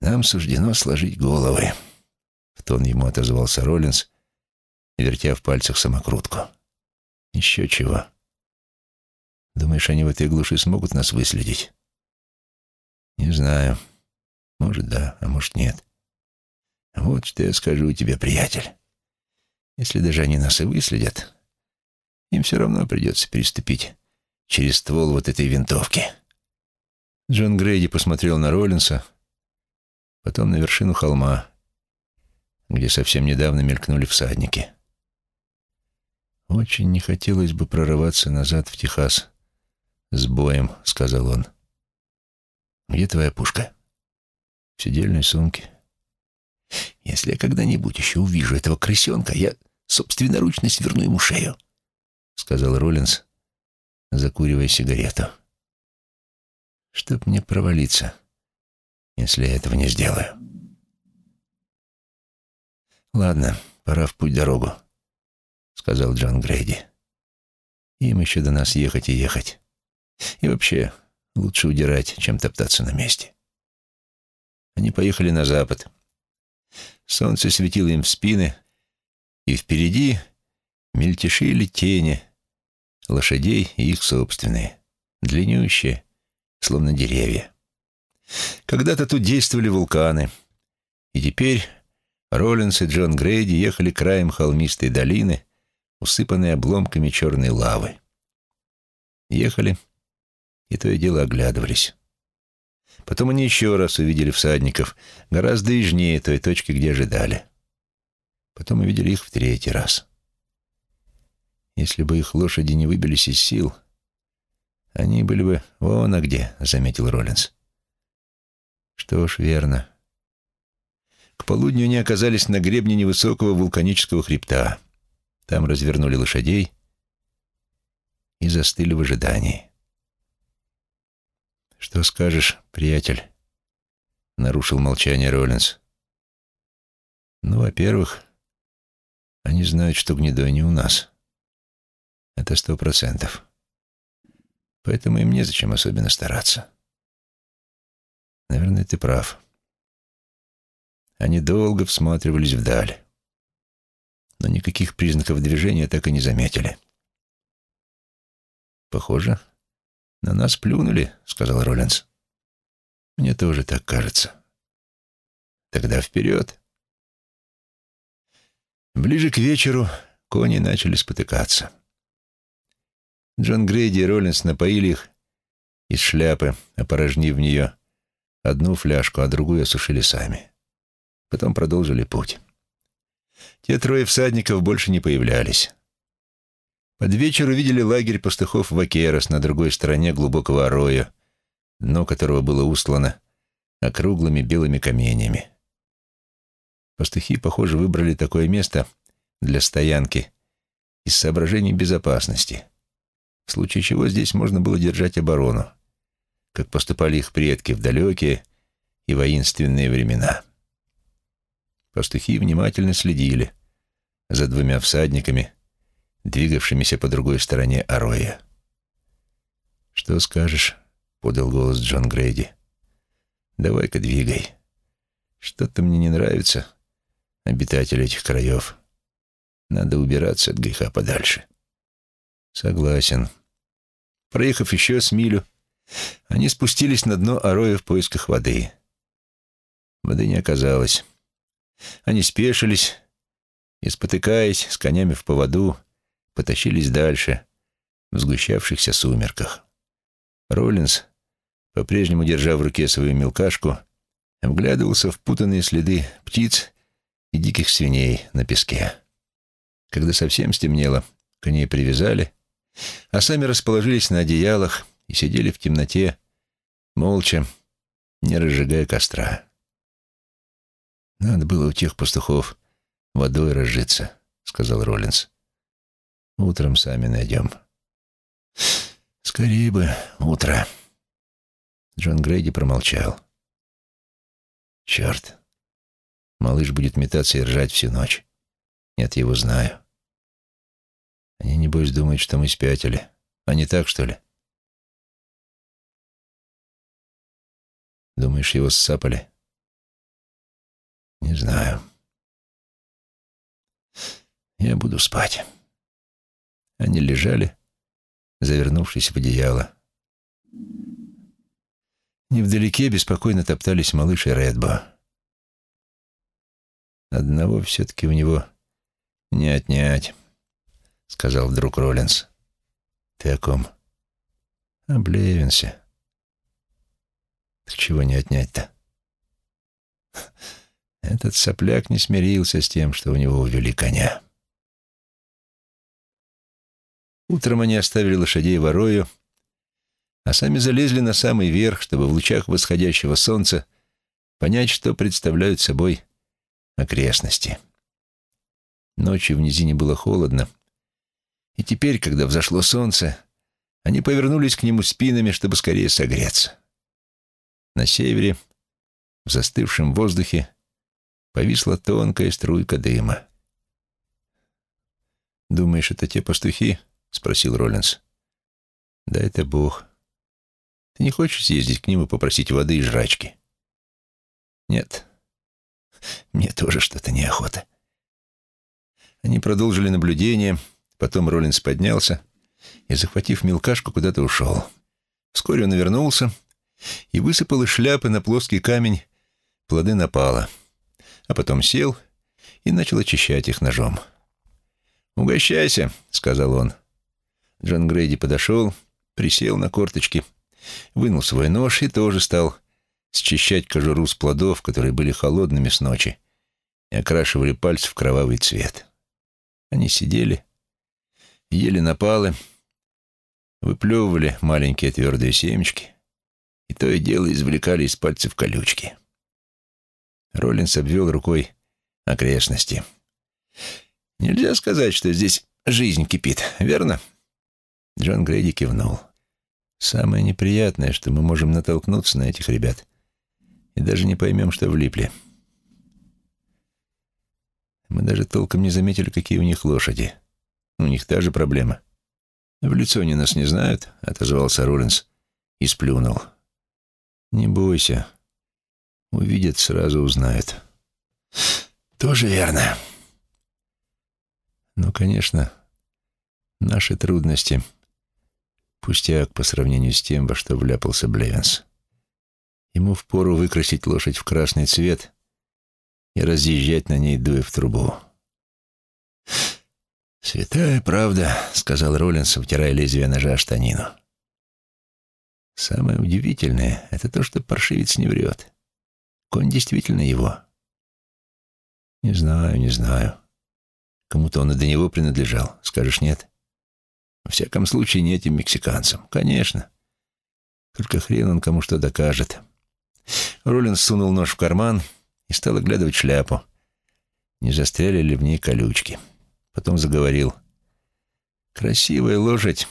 нам суждено сложить головы. В тон ему отозвался Роллинс, вертя в пальцах самокрутку. Еще чего. Думаешь, они в этой глуши смогут нас выследить? Не знаю. Может, да, а может, нет. Вот что я скажу тебе, приятель. Если даже они нас и выследят, им все равно придется переступить через ствол вот этой винтовки. Джон Грейди посмотрел на Роллинса, потом на вершину холма, где совсем недавно мелькнули всадники. «Очень не хотелось бы прорываться назад в Техас с боем», — сказал он. «Где твоя пушка?» в сидельной сумке. Если я когда-нибудь еще увижу этого крысенка, я собственноручно сверну ему шею, — сказал Роллинс, закуривая сигарету. Чтоб мне провалиться, если я этого не сделаю. Ладно, пора в путь-дорогу, — сказал Джон Грейди. Им еще до нас ехать и ехать. И вообще, лучше удирать, чем топтаться на месте. Они поехали на запад. Солнце светило им в спины, и впереди мельтешили тени лошадей и их собственные, длиннющие, словно деревья. Когда-то тут действовали вулканы, и теперь Роллинс и Джон Грейди ехали краем холмистой долины, усыпанной обломками черной лавы. Ехали, и то и дело оглядывались. Потом они еще раз увидели всадников, гораздо южнее той точки, где ожидали. Потом увидели их в третий раз. Если бы их лошади не выбились из сил, они были бы вон а где, — заметил Роллинс. Что ж, верно. К полудню они оказались на гребне невысокого вулканического хребта. Там развернули лошадей и застыли в ожидании. «Что скажешь, приятель?» — нарушил молчание Роллинс. «Ну, во-первых, они знают, что гнедой не у нас. Это сто процентов. Поэтому им незачем особенно стараться. Наверное, ты прав. Они долго всматривались вдаль, но никаких признаков движения так и не заметили. Похоже, «На нас плюнули», — сказал Роллинс. «Мне тоже так кажется». «Тогда вперед». Ближе к вечеру кони начали спотыкаться. Джон Грейди и Роллинс напоили их из шляпы, опорожнив в нее одну фляжку, а другую осушили сами. Потом продолжили путь. Те трое всадников больше не появлялись. Под вечер увидели лагерь пастухов Вакерос на другой стороне глубокого ороя, дно которого было устлано округлыми белыми каменьями. Пастухи, похоже, выбрали такое место для стоянки из соображений безопасности, в случае чего здесь можно было держать оборону, как поступали их предки в далекие и воинственные времена. Пастухи внимательно следили за двумя всадниками, двигавшимися по другой стороне Ароя. «Что скажешь?» — подал голос Джон Грейди. «Давай-ка двигай. Что-то мне не нравится, обитатели этих краев. Надо убираться от греха подальше». «Согласен». Проехав еще с милю, они спустились на дно Ароя в поисках воды. Воды не оказалось. Они спешились и, спотыкаясь, с конями в поводу, потащились дальше, в сгущавшихся сумерках. Роллинс по-прежнему держа в руке свою мелкашку, вглядывался в путанные следы птиц и диких свиней на песке. Когда совсем стемнело, коней привязали, а сами расположились на одеялах и сидели в темноте, молча, не разжигая костра. «Надо было у тех пастухов водой разжиться», — сказал Роллинс. «Утром сами найдем». «Скорее бы утро». Джон Грейди промолчал. «Черт, малыш будет метаться и ржать всю ночь. Нет, его знаю. Они, небось, думают, что мы спятили. Не так, что ли?» Думаешь, его ссапали? Не знаю. Я буду спать. Они лежали, завернувшись в одеяло. Невдалеке беспокойно топтались малыш и Редбо. Одного все-таки у него не отнять, сказал вдруг Роллинс. Ты о ком? О. Так чего не отнять-то? Этот сопляк не смирился с тем, что у него увели коня. Утром они оставили лошадей ворою, а сами залезли на самый верх, чтобы в лучах восходящего солнца понять, что представляют собой окрестности. Ночью в низине было холодно, и теперь, когда взошло солнце, они повернулись к нему спинами, чтобы скорее согреться. На севере, в застывшем воздухе, повисла тонкая струйка дыма. «Думаешь, это те пастухи?» — спросил Роллинс. «Да это Бог. Ты не хочешь съездить к ним и попросить воды и жрачки?» «Нет. Мне тоже что-то неохота». Они продолжили наблюдение, потом Роллинс поднялся и, захватив мелкашку, куда-то ушел. Вскоре он вернулся и высыпал из шляпы на плоский камень плоды напала, а потом сел и начал очищать их ножом. «Угощайся», — сказал он. Джон Грейди подошел, присел на корточки, вынул свой нож и тоже стал счищать кожуру с плодов, которые были холодными с ночи и окрашивали пальцы в кровавый цвет. Они сидели, ели напалы, выплевывали маленькие твердые семечки — и то и дело извлекали из пальцев колючки. Роллинс обвел рукой окрестности. «Нельзя сказать, что здесь жизнь кипит, верно?» Джон Грейди кивнул. «Самое неприятное, что мы можем натолкнуться на этих ребят и даже не поймем, что влипли. Мы даже толком не заметили, какие у них лошади. У них та же проблема. В лицо они нас не знают», — отозвался Роллинс и сплюнул. Не бойся. Увидят, сразу узнают. Тоже верно. Но, конечно, наши трудности — пустяк по сравнению с тем, во что вляпался Блевенс. Ему впору выкрасить лошадь в красный цвет и разъезжать на ней, дуя в трубу. «Святая правда», — сказал Роллинс, втирая лезвие ножа штанину. Самое удивительное — это то, что паршивец не врет. Конь действительно его. Не знаю, не знаю. Кому-то он и до него принадлежал. Скажешь, нет? Во всяком случае, не этим мексиканцам. Конечно. Только хрен он кому что докажет. Роллинс сунул нож в карман и стал оглядывать шляпу. Не застряли ли в ней колючки. Потом заговорил. «Красивая лошадь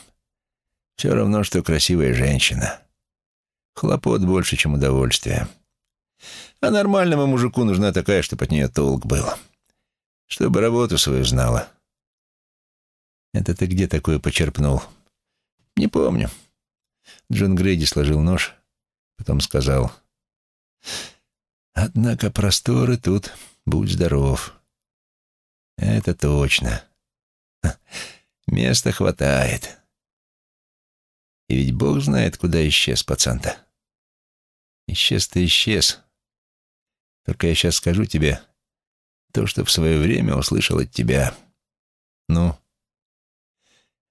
все равно, что красивая женщина. Хлопот больше, чем удовольствие. А нормальному мужику нужна такая, чтобы от нее толк был. Чтобы работу свою знала. Это ты где такое почерпнул? Не помню. Джон Грейди сложил нож, потом сказал. Однако просторы тут, будь здоров. Это точно. Места хватает. И ведь Бог знает, куда исчез пацан-то. Исчез-то исчез. Только я сейчас скажу тебе то, что в свое время услышал от тебя. Ну,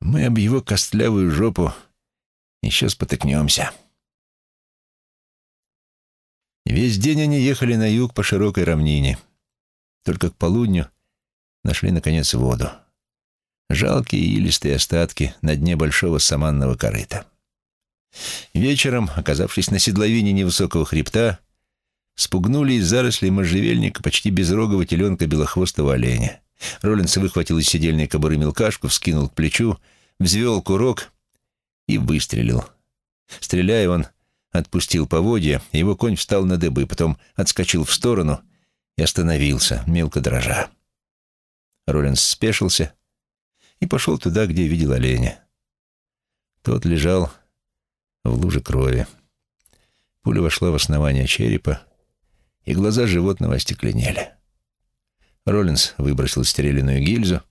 мы об его костлявую жопу еще спотыкнемся. Весь день они ехали на юг по широкой равнине. Только к полудню нашли, наконец, воду. Жалкие илистые остатки на дне большого саманного корыта. Вечером, оказавшись на седловине невысокого хребта, спугнули из зарослей можжевельника почти безрогого теленка белохвостого оленя. Роллинс выхватил из седельной кобуры мелкашку, вскинул к плечу, взвел курок и выстрелил. Стреляя, он отпустил поводья, его конь встал на дыбы, потом отскочил в сторону и остановился, мелко дрожа. Роллинс спешился и пошел туда, где видел оленя. Тот лежал в луже крови. Пуля вошла в основание черепа, и глаза животного остекленели. Роллинс выбросил стереленную гильзу,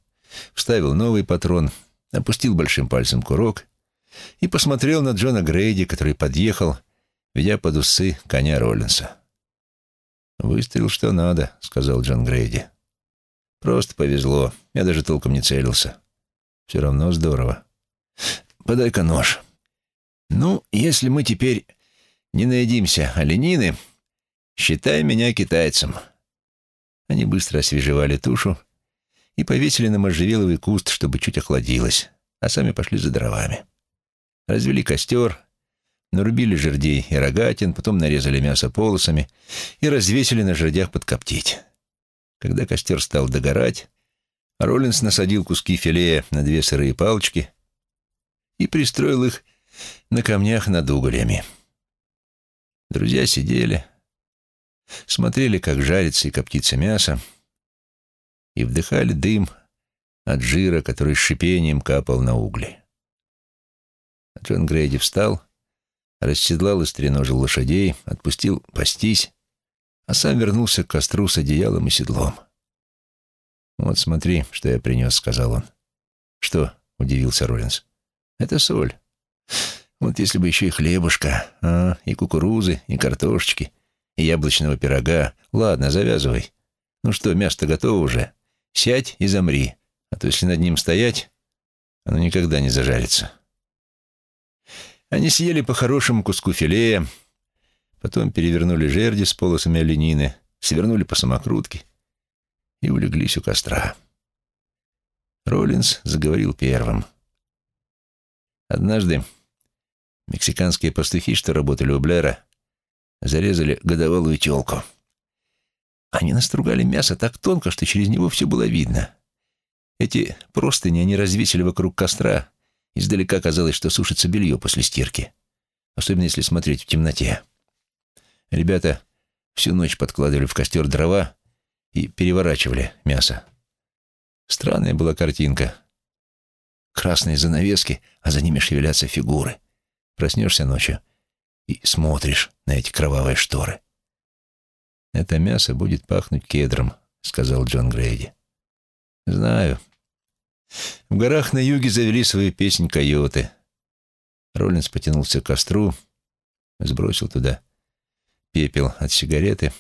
вставил новый патрон, опустил большим пальцем курок и посмотрел на Джона Грейди, который подъехал, ведя под усы коня Роллинса. «Выстрел что надо», — сказал Джон Грейди. «Просто повезло. Я даже толком не целился. Все равно здорово. Подай-ка нож. Ну, если мы теперь не наедимся оленины, считай меня китайцем». Они быстро освежевали тушу и повесили на можжевеловый куст, чтобы чуть охладилось, а сами пошли за дровами. Развели костер, нарубили жердей и рогатин, потом нарезали мясо полосами и развесили на жердях подкоптить. Когда костер стал догорать, Роллинс насадил куски филея на две сырые палочки и пристроил их на камнях над угольями. Друзья сидели, смотрели, как жарится и коптится мясо, и вдыхали дым от жира, который с шипением капал на угли. Джон Грейди встал, расседлал и стреножил лошадей, отпустил пастись, а сам вернулся к костру с одеялом и седлом. «Вот смотри, что я принес», — сказал он. «Что?» — удивился Роллинс. «Это соль. Вот если бы еще и хлебушка, а, и кукурузы, и картошечки, и яблочного пирога. Ладно, завязывай. Ну что, мясо готово уже? Сядь и замри, а то если над ним стоять, оно никогда не зажарится». Они съели по хорошему куску филея, потом перевернули жерди с полосами оленины, свернули по самокрутке и улеглись у костра. Роллинс заговорил первым. Однажды мексиканские пастухи, что работали у Блэра, зарезали годовалую телку. Они настругали мясо так тонко, что через него все было видно. Эти простыни они развесили вокруг костра, Издалека казалось, что сушится белье после стирки, особенно если смотреть в темноте. Ребята всю ночь подкладывали в костер дрова и переворачивали мясо. Странная была картинка. Красные занавески, а за ними шевелятся фигуры. Проснешься ночью и смотришь на эти кровавые шторы. «Это мясо будет пахнуть кедром», — сказал Джон Грейди. «Знаю», в горах на юге завели свою песнь койоты. Роллинс потянулся к костру, сбросил туда пепел от сигареты,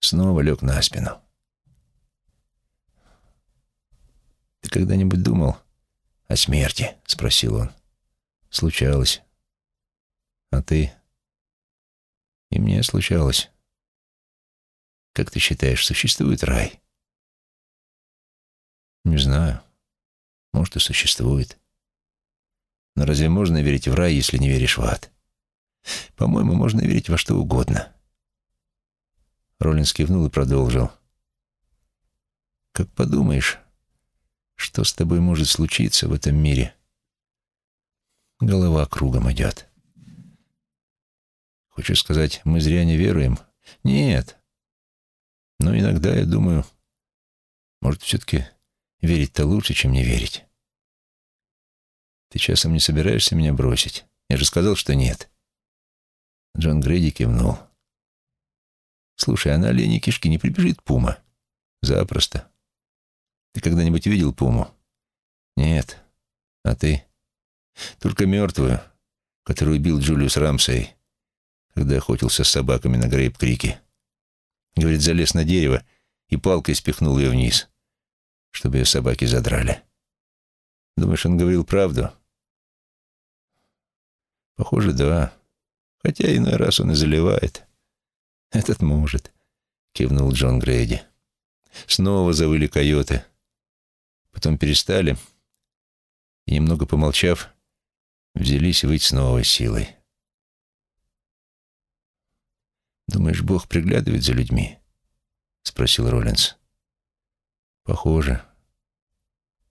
снова лег на спину. «Ты когда-нибудь думал о смерти?» — спросил он. «Случалось. А ты?» «И мне случалось. Как ты считаешь, существует рай?» «Не знаю. Может, и существует. Но разве можно верить в рай, если не веришь в ад? По-моему, можно верить во что угодно. Роллинс кивнул и продолжил. Как подумаешь, что с тобой может случиться в этом мире? Голова кругом идет. Хочешь сказать, мы зря не веруем? Нет. Но иногда я думаю, может, все-таки верить-то лучше, чем не верить. Ты часом не собираешься меня бросить? Я же сказал, что нет. Джон Грейди кивнул. Слушай, а на оленей кишки не прибежит пума? Запросто. Ты когда-нибудь видел пуму? Нет. А ты? Только мертвую, которую убил Джулиус Рамсей, когда охотился с собаками на Грейп-Крике. Говорит, залез на дерево и палкой спихнул ее вниз, чтобы ее собаки задрали. Думаешь, он говорил правду? Похоже, да. Хотя иной раз он и заливает. «Этот может», — кивнул Джон Грейди. Снова завыли койоты. Потом перестали и, немного помолчав, взялись выть с новой силой. «Думаешь, Бог приглядывает за людьми?» — спросил Роллинс. «Похоже.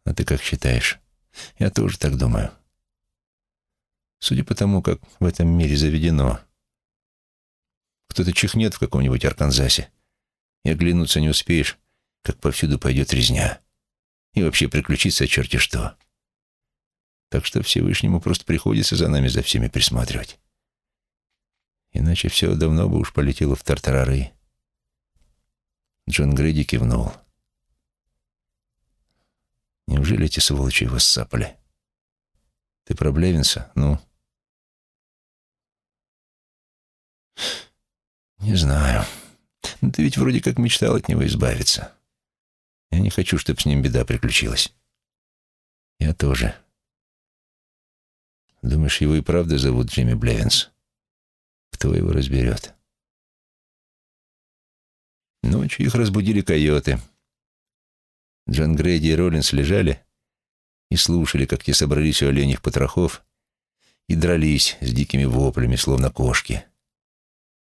А ты как считаешь?» «Я тоже так думаю. Судя по тому, как в этом мире заведено. Кто-то чихнет в каком-нибудь Арканзасе, и оглянуться не успеешь, как повсюду пойдет резня. И вообще приключится черти что. Так что Всевышнему просто приходится за нами за всеми присматривать. Иначе все давно бы уж полетело в тартарары. Джон Грейди кивнул. Неужели эти сволочи его ссапали? Ты про Блевинса? Ну? Не знаю. Но ты ведь вроде как мечтал от него избавиться. Я не хочу, чтобы с ним беда приключилась. Я тоже. Думаешь, его и правда зовут Джимми Блевинс? Кто его разберет? Ночью их разбудили койоты. Джон Грейди и Роллинс лежали и слушали, как те собрались у оленях потрохов и дрались с дикими воплями, словно кошки.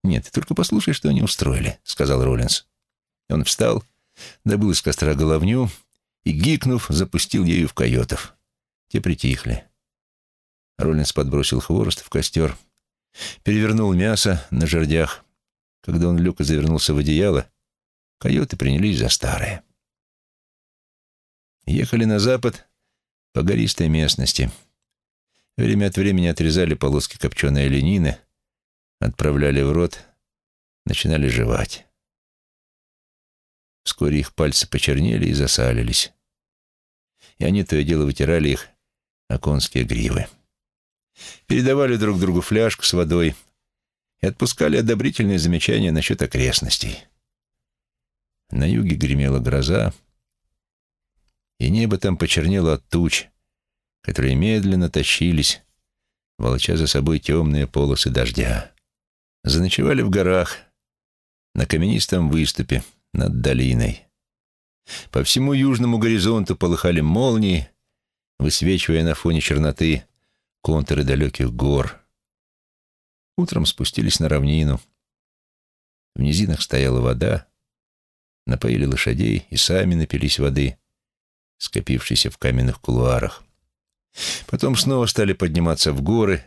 «Нет, только послушай, что они устроили», — сказал Роллинс. Он встал, добыл из костра головню и, гикнув, запустил ею в койотов. Те притихли. Роллинс подбросил хворост в костер, перевернул мясо на жердях. Когда он и завернулся в одеяло, койоты принялись за старое. Ехали на запад по гористой местности. Время от времени отрезали полоски копченой оленины, отправляли в рот, начинали жевать. Вскоре их пальцы почернели и засалились. И они то и дело вытирали их о конские гривы. Передавали друг другу фляжку с водой и отпускали одобрительные замечания насчет окрестностей. На юге гремела гроза, и небо там почернело от туч, которые медленно тащились, волоча за собой темные полосы дождя. Заночевали в горах, на каменистом выступе над долиной. По всему южному горизонту полыхали молнии, высвечивая на фоне черноты контуры далеких гор. Утром спустились на равнину. В низинах стояла вода, напоили лошадей и сами напились воды, скопившейся в каменных кулуарах. Потом снова стали подниматься в горы,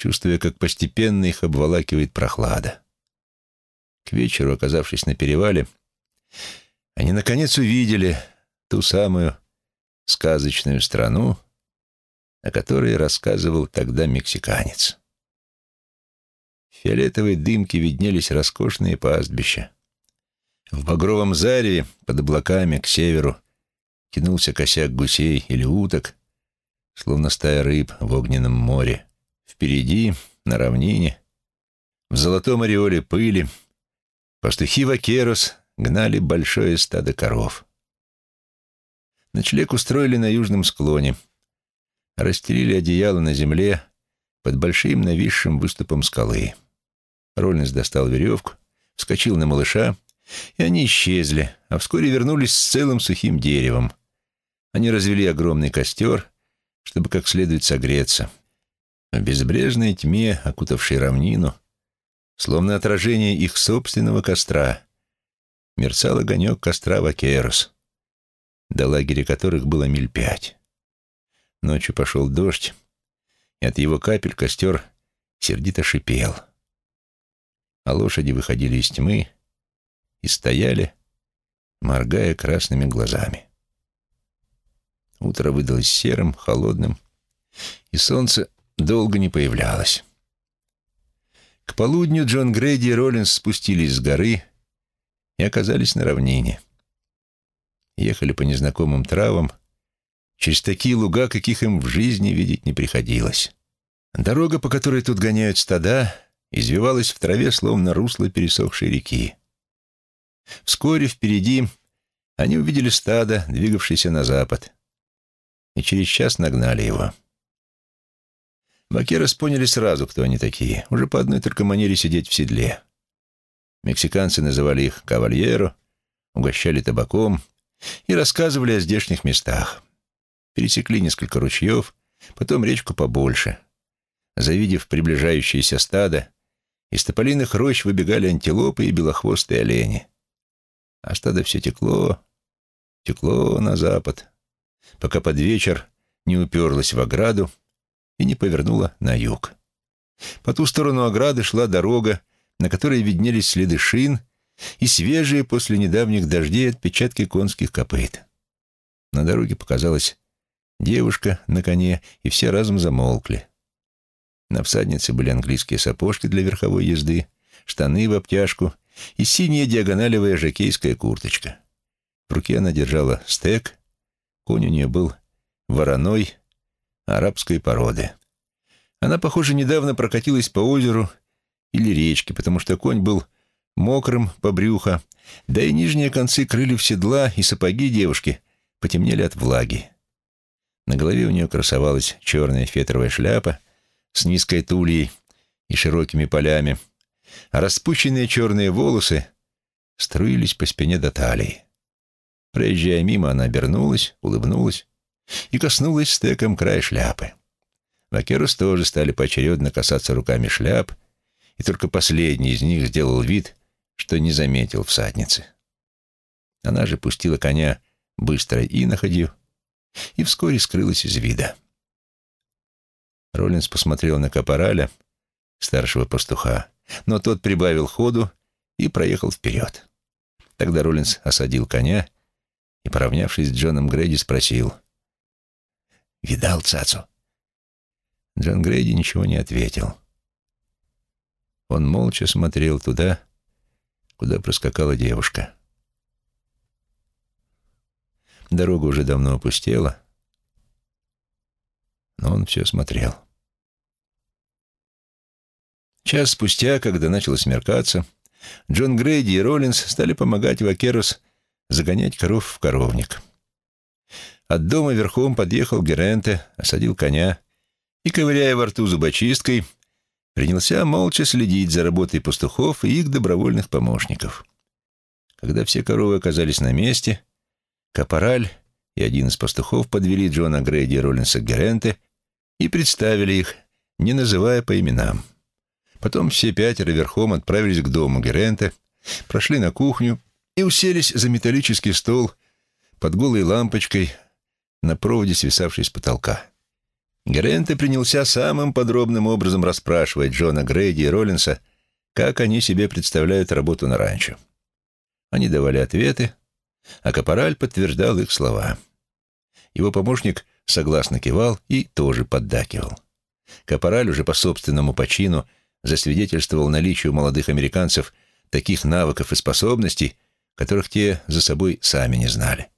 чувствуя, как постепенно их обволакивает прохлада. К вечеру, оказавшись на перевале, они наконец увидели ту самую сказочную страну, о которой рассказывал тогда мексиканец. В фиолетовой дымке виднелись роскошные пастбища. В багровом зареве под облаками к северу тянулся косяк гусей или уток, словно стая рыб в огненном море. Впереди, на равнине, в золотом ореоле пыли, пастухи Вакерос гнали большое стадо коров. Ночлег устроили на южном склоне, расстелили одеяло на земле под большим нависшим выступом скалы. Рольнес достал веревку, вскочил на малыша, и они исчезли, а вскоре вернулись с целым сухим деревом. Они развели огромный костер, чтобы как следует согреться. В безбрежной тьме, окутавшей равнину, словно отражение их собственного костра, мерцал огонек костра Вакерус, до лагеря которых было миль пять. Ночью пошел дождь, и от его капель костер сердито шипел. А лошади выходили из тьмы и стояли, моргая красными глазами. Утро выдалось серым, холодным, и солнце долго не появлялось. К полудню Джон Грейди и Роллинс спустились с горы и оказались на равнине. Ехали по незнакомым травам, через такие луга, каких им в жизни видеть не приходилось. Дорога, по которой тут гоняют стада, извивалась в траве, словно русло пересохшей реки. Вскоре впереди они увидели стадо, двигавшееся на запад и через час нагнали его. Бакерос поняли сразу, кто они такие, уже по одной только манере сидеть в седле. Мексиканцы называли их «кавальеро», угощали табаком и рассказывали о здешних местах. Пересекли несколько ручьев, потом речку побольше. Завидев приближающееся стадо, из тополиных рощ выбегали антилопы и белохвостые олени. А стадо все текло, текло на запад, пока под вечер не уперлось в ограду и не повернуло на юг. По ту сторону ограды шла дорога, на которой виднелись следы шин и свежие после недавних дождей отпечатки конских копыт. На дороге показалась девушка на коне, и все разом замолкли. На всаднице были английские сапожки для верховой езды, штаны в обтяжку и синяя диагоналевая жакейская курточка. В руке она держала стек, конь у нее был вороной арабской породы. Она, похоже, недавно прокатилась по озеру или речке, потому что конь был мокрым по брюхо, да и нижние концы крыльев седла и сапоги девушки потемнели от влаги. На голове у нее красовалась черная фетровая шляпа с низкой тульей и широкими полями, а распущенные черные волосы струились по спине до талии. Проезжая мимо, она обернулась, улыбнулась и коснулась стеком края шляпы. Вакерус тоже стали поочередно касаться руками шляп, и только последний из них сделал вид, что не заметил всадницы. Она же пустила коня быстрой иноходью и вскоре скрылась из вида. Роллинс посмотрел на капораля, старшего пастуха, но тот прибавил ходу и проехал вперед. Тогда Роллинс осадил коня и, поравнявшись с Джоном Грейди, спросил. «Видал цацу?» Джон Грейди ничего не ответил. Он молча смотрел туда, куда проскакала девушка. Дорога уже давно опустела, но он все смотрел. Час спустя, когда начало смеркаться, Джон Грейди и Роллинс стали помогать Вакерус загонять коров в коровник. От дома верхом подъехал Геренте, осадил коня и, ковыряя во рту зубочисткой, принялся молча следить за работой пастухов и их добровольных помощников. Когда все коровы оказались на месте, Капораль и один из пастухов подвели Джона Грейди и Роллинса Геренте и представили их, не называя по именам. Потом все пятеро верхом отправились к дому Геренте, прошли на кухню и уселись за металлический стол под голой лампочкой на проводе, свисавшей с потолка. Геренте принялся самым подробным образом расспрашивать Джона Грейди и Роллинса, как они себе представляют работу на ранчо. Они давали ответы, а Капораль подтверждал их слова. Его помощник согласно кивал и тоже поддакивал. Капораль уже по собственному почину засвидетельствовал наличие у молодых американцев таких навыков и способностей, которых те за собой сами не знали.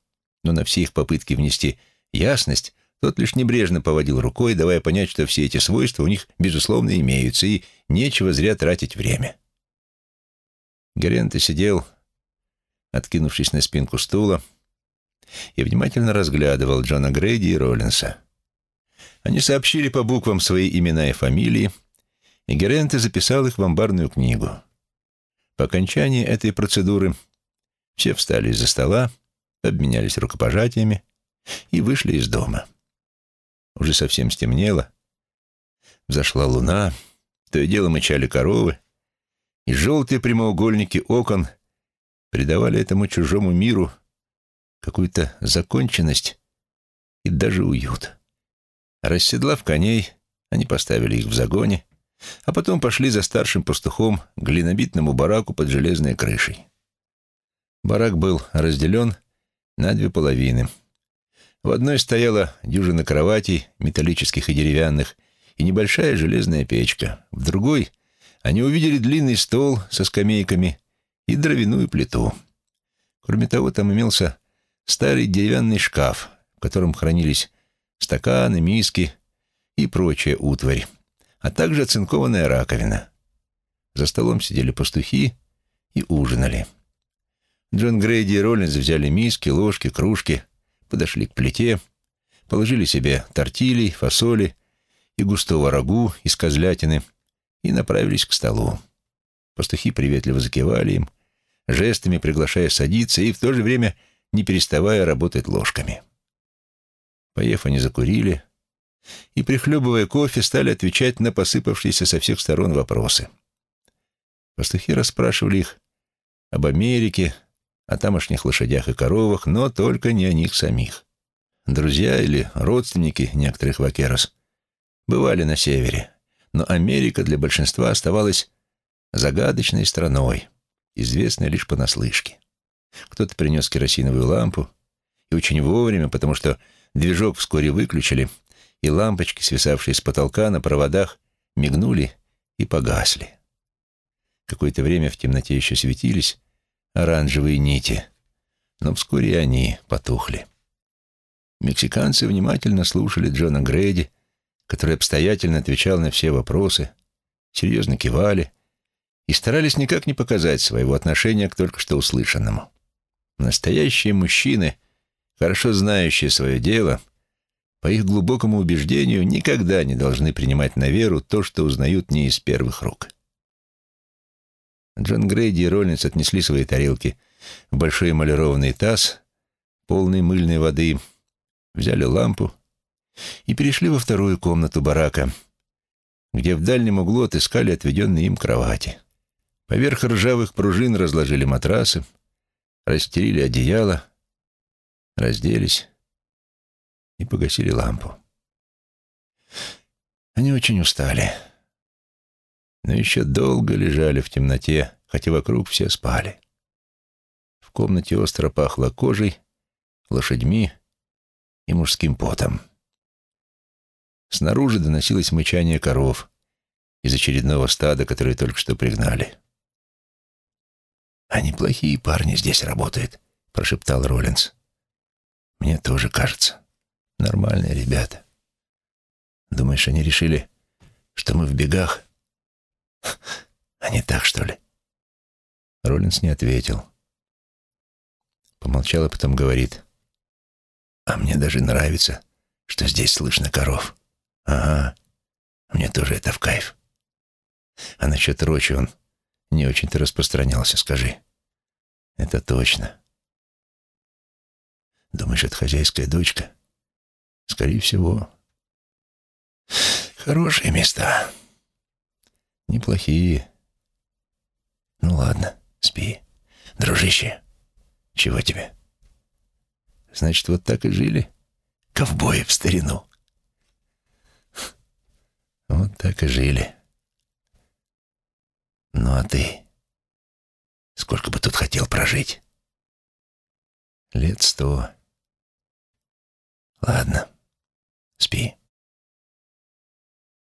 Но на все их попытки внести ясность тот лишь небрежно поводил рукой, давая понять, что все эти свойства у них, безусловно, имеются, и нечего зря тратить время. Геренте сидел, откинувшись на спинку стула, и внимательно разглядывал Джона Грейди и Роллинса. Они сообщили по буквам свои имена и фамилии, и Геренте записал их в амбарную книгу. По окончании этой процедуры все встали из-за стола, обменялись рукопожатиями и вышли из дома. Уже совсем стемнело. Взошла луна, то и дело мычали коровы, и желтые прямоугольники окон придавали этому чужому миру какую-то законченность и даже уют. Расседлав коней, они поставили их в загоне, а потом пошли за старшим пастухом к глинобитному бараку под железной крышей. Барак был разделен на две половины — в одной стояла дюжина кроватей, металлических и деревянных, и небольшая железная печка. В другой они увидели длинный стол со скамейками и дровяную плиту. Кроме того, там имелся старый деревянный шкаф, в котором хранились стаканы, миски и прочая утварь, а также оцинкованная раковина. За столом сидели пастухи и ужинали. Джон Грейди и Роллинс взяли миски, ложки, кружки — подошли к плите, положили себе тортилей, фасоли и густого рагу из козлятины и направились к столу. Пастухи приветливо закивали им, жестами приглашая садиться и в то же время не переставая работать ложками. Поев, они закурили и, прихлебывая кофе, стали отвечать на посыпавшиеся со всех сторон вопросы. Пастухи расспрашивали их об Америке, о тамошних лошадях и коровах, но только не о них самих. Друзья или родственники некоторых вакерос бывали на севере, но Америка для большинства оставалась загадочной страной, известной лишь понаслышке. Кто-то принес керосиновую лампу, и очень вовремя, потому что движок вскоре выключили, и лампочки, свисавшие с потолка на проводах, мигнули и погасли. Какое-то время в темноте еще светились оранжевые нити, но вскоре они потухли. Мексиканцы внимательно слушали Джона Грейди, который обстоятельно отвечал на все вопросы, серьезно кивали и старались никак не показать своего отношения к только что услышанному. Настоящие мужчины, хорошо знающие свое дело, по их глубокому убеждению, никогда не должны принимать на веру то, что узнают не из первых рук. Джон Грейди и Роллинс отнесли свои тарелки в большой эмалированный таз, полный мыльной воды, взяли лампу и перешли во вторую комнату барака, где в дальнем углу отыскали отведенные им кровати. Поверх ржавых пружин разложили матрасы, расстелили одеяло, разделись и погасили лампу. Они очень устали, но еще долго лежали в темноте, хотя вокруг все спали. В комнате остро пахло кожей, лошадьми и мужским потом. Снаружи доносилось мычание коров из очередного стада, которое только что пригнали. «Они плохие парни здесь работают», — прошептал Роллинс. «Мне тоже кажется. Нормальные ребята. Думаешь, они решили, что мы в бегах? Они так, что ли?» Роллинс не ответил. Помолчал, а потом говорит. «А мне даже нравится, что здесь слышно коров. Ага, мне тоже это в кайф. А насчет Рочи он не очень-то распространялся, скажи. Это точно. Думаешь, это хозяйская дочка? Скорее всего. Хорошие места. Неплохие. Ну ладно, спи. Дружище, чего тебе? Значит, вот так и жили? Ковбои в старину. Вот так и жили. Ну а ты? Сколько бы тут хотел прожить? Лет сто. Ладно, спи.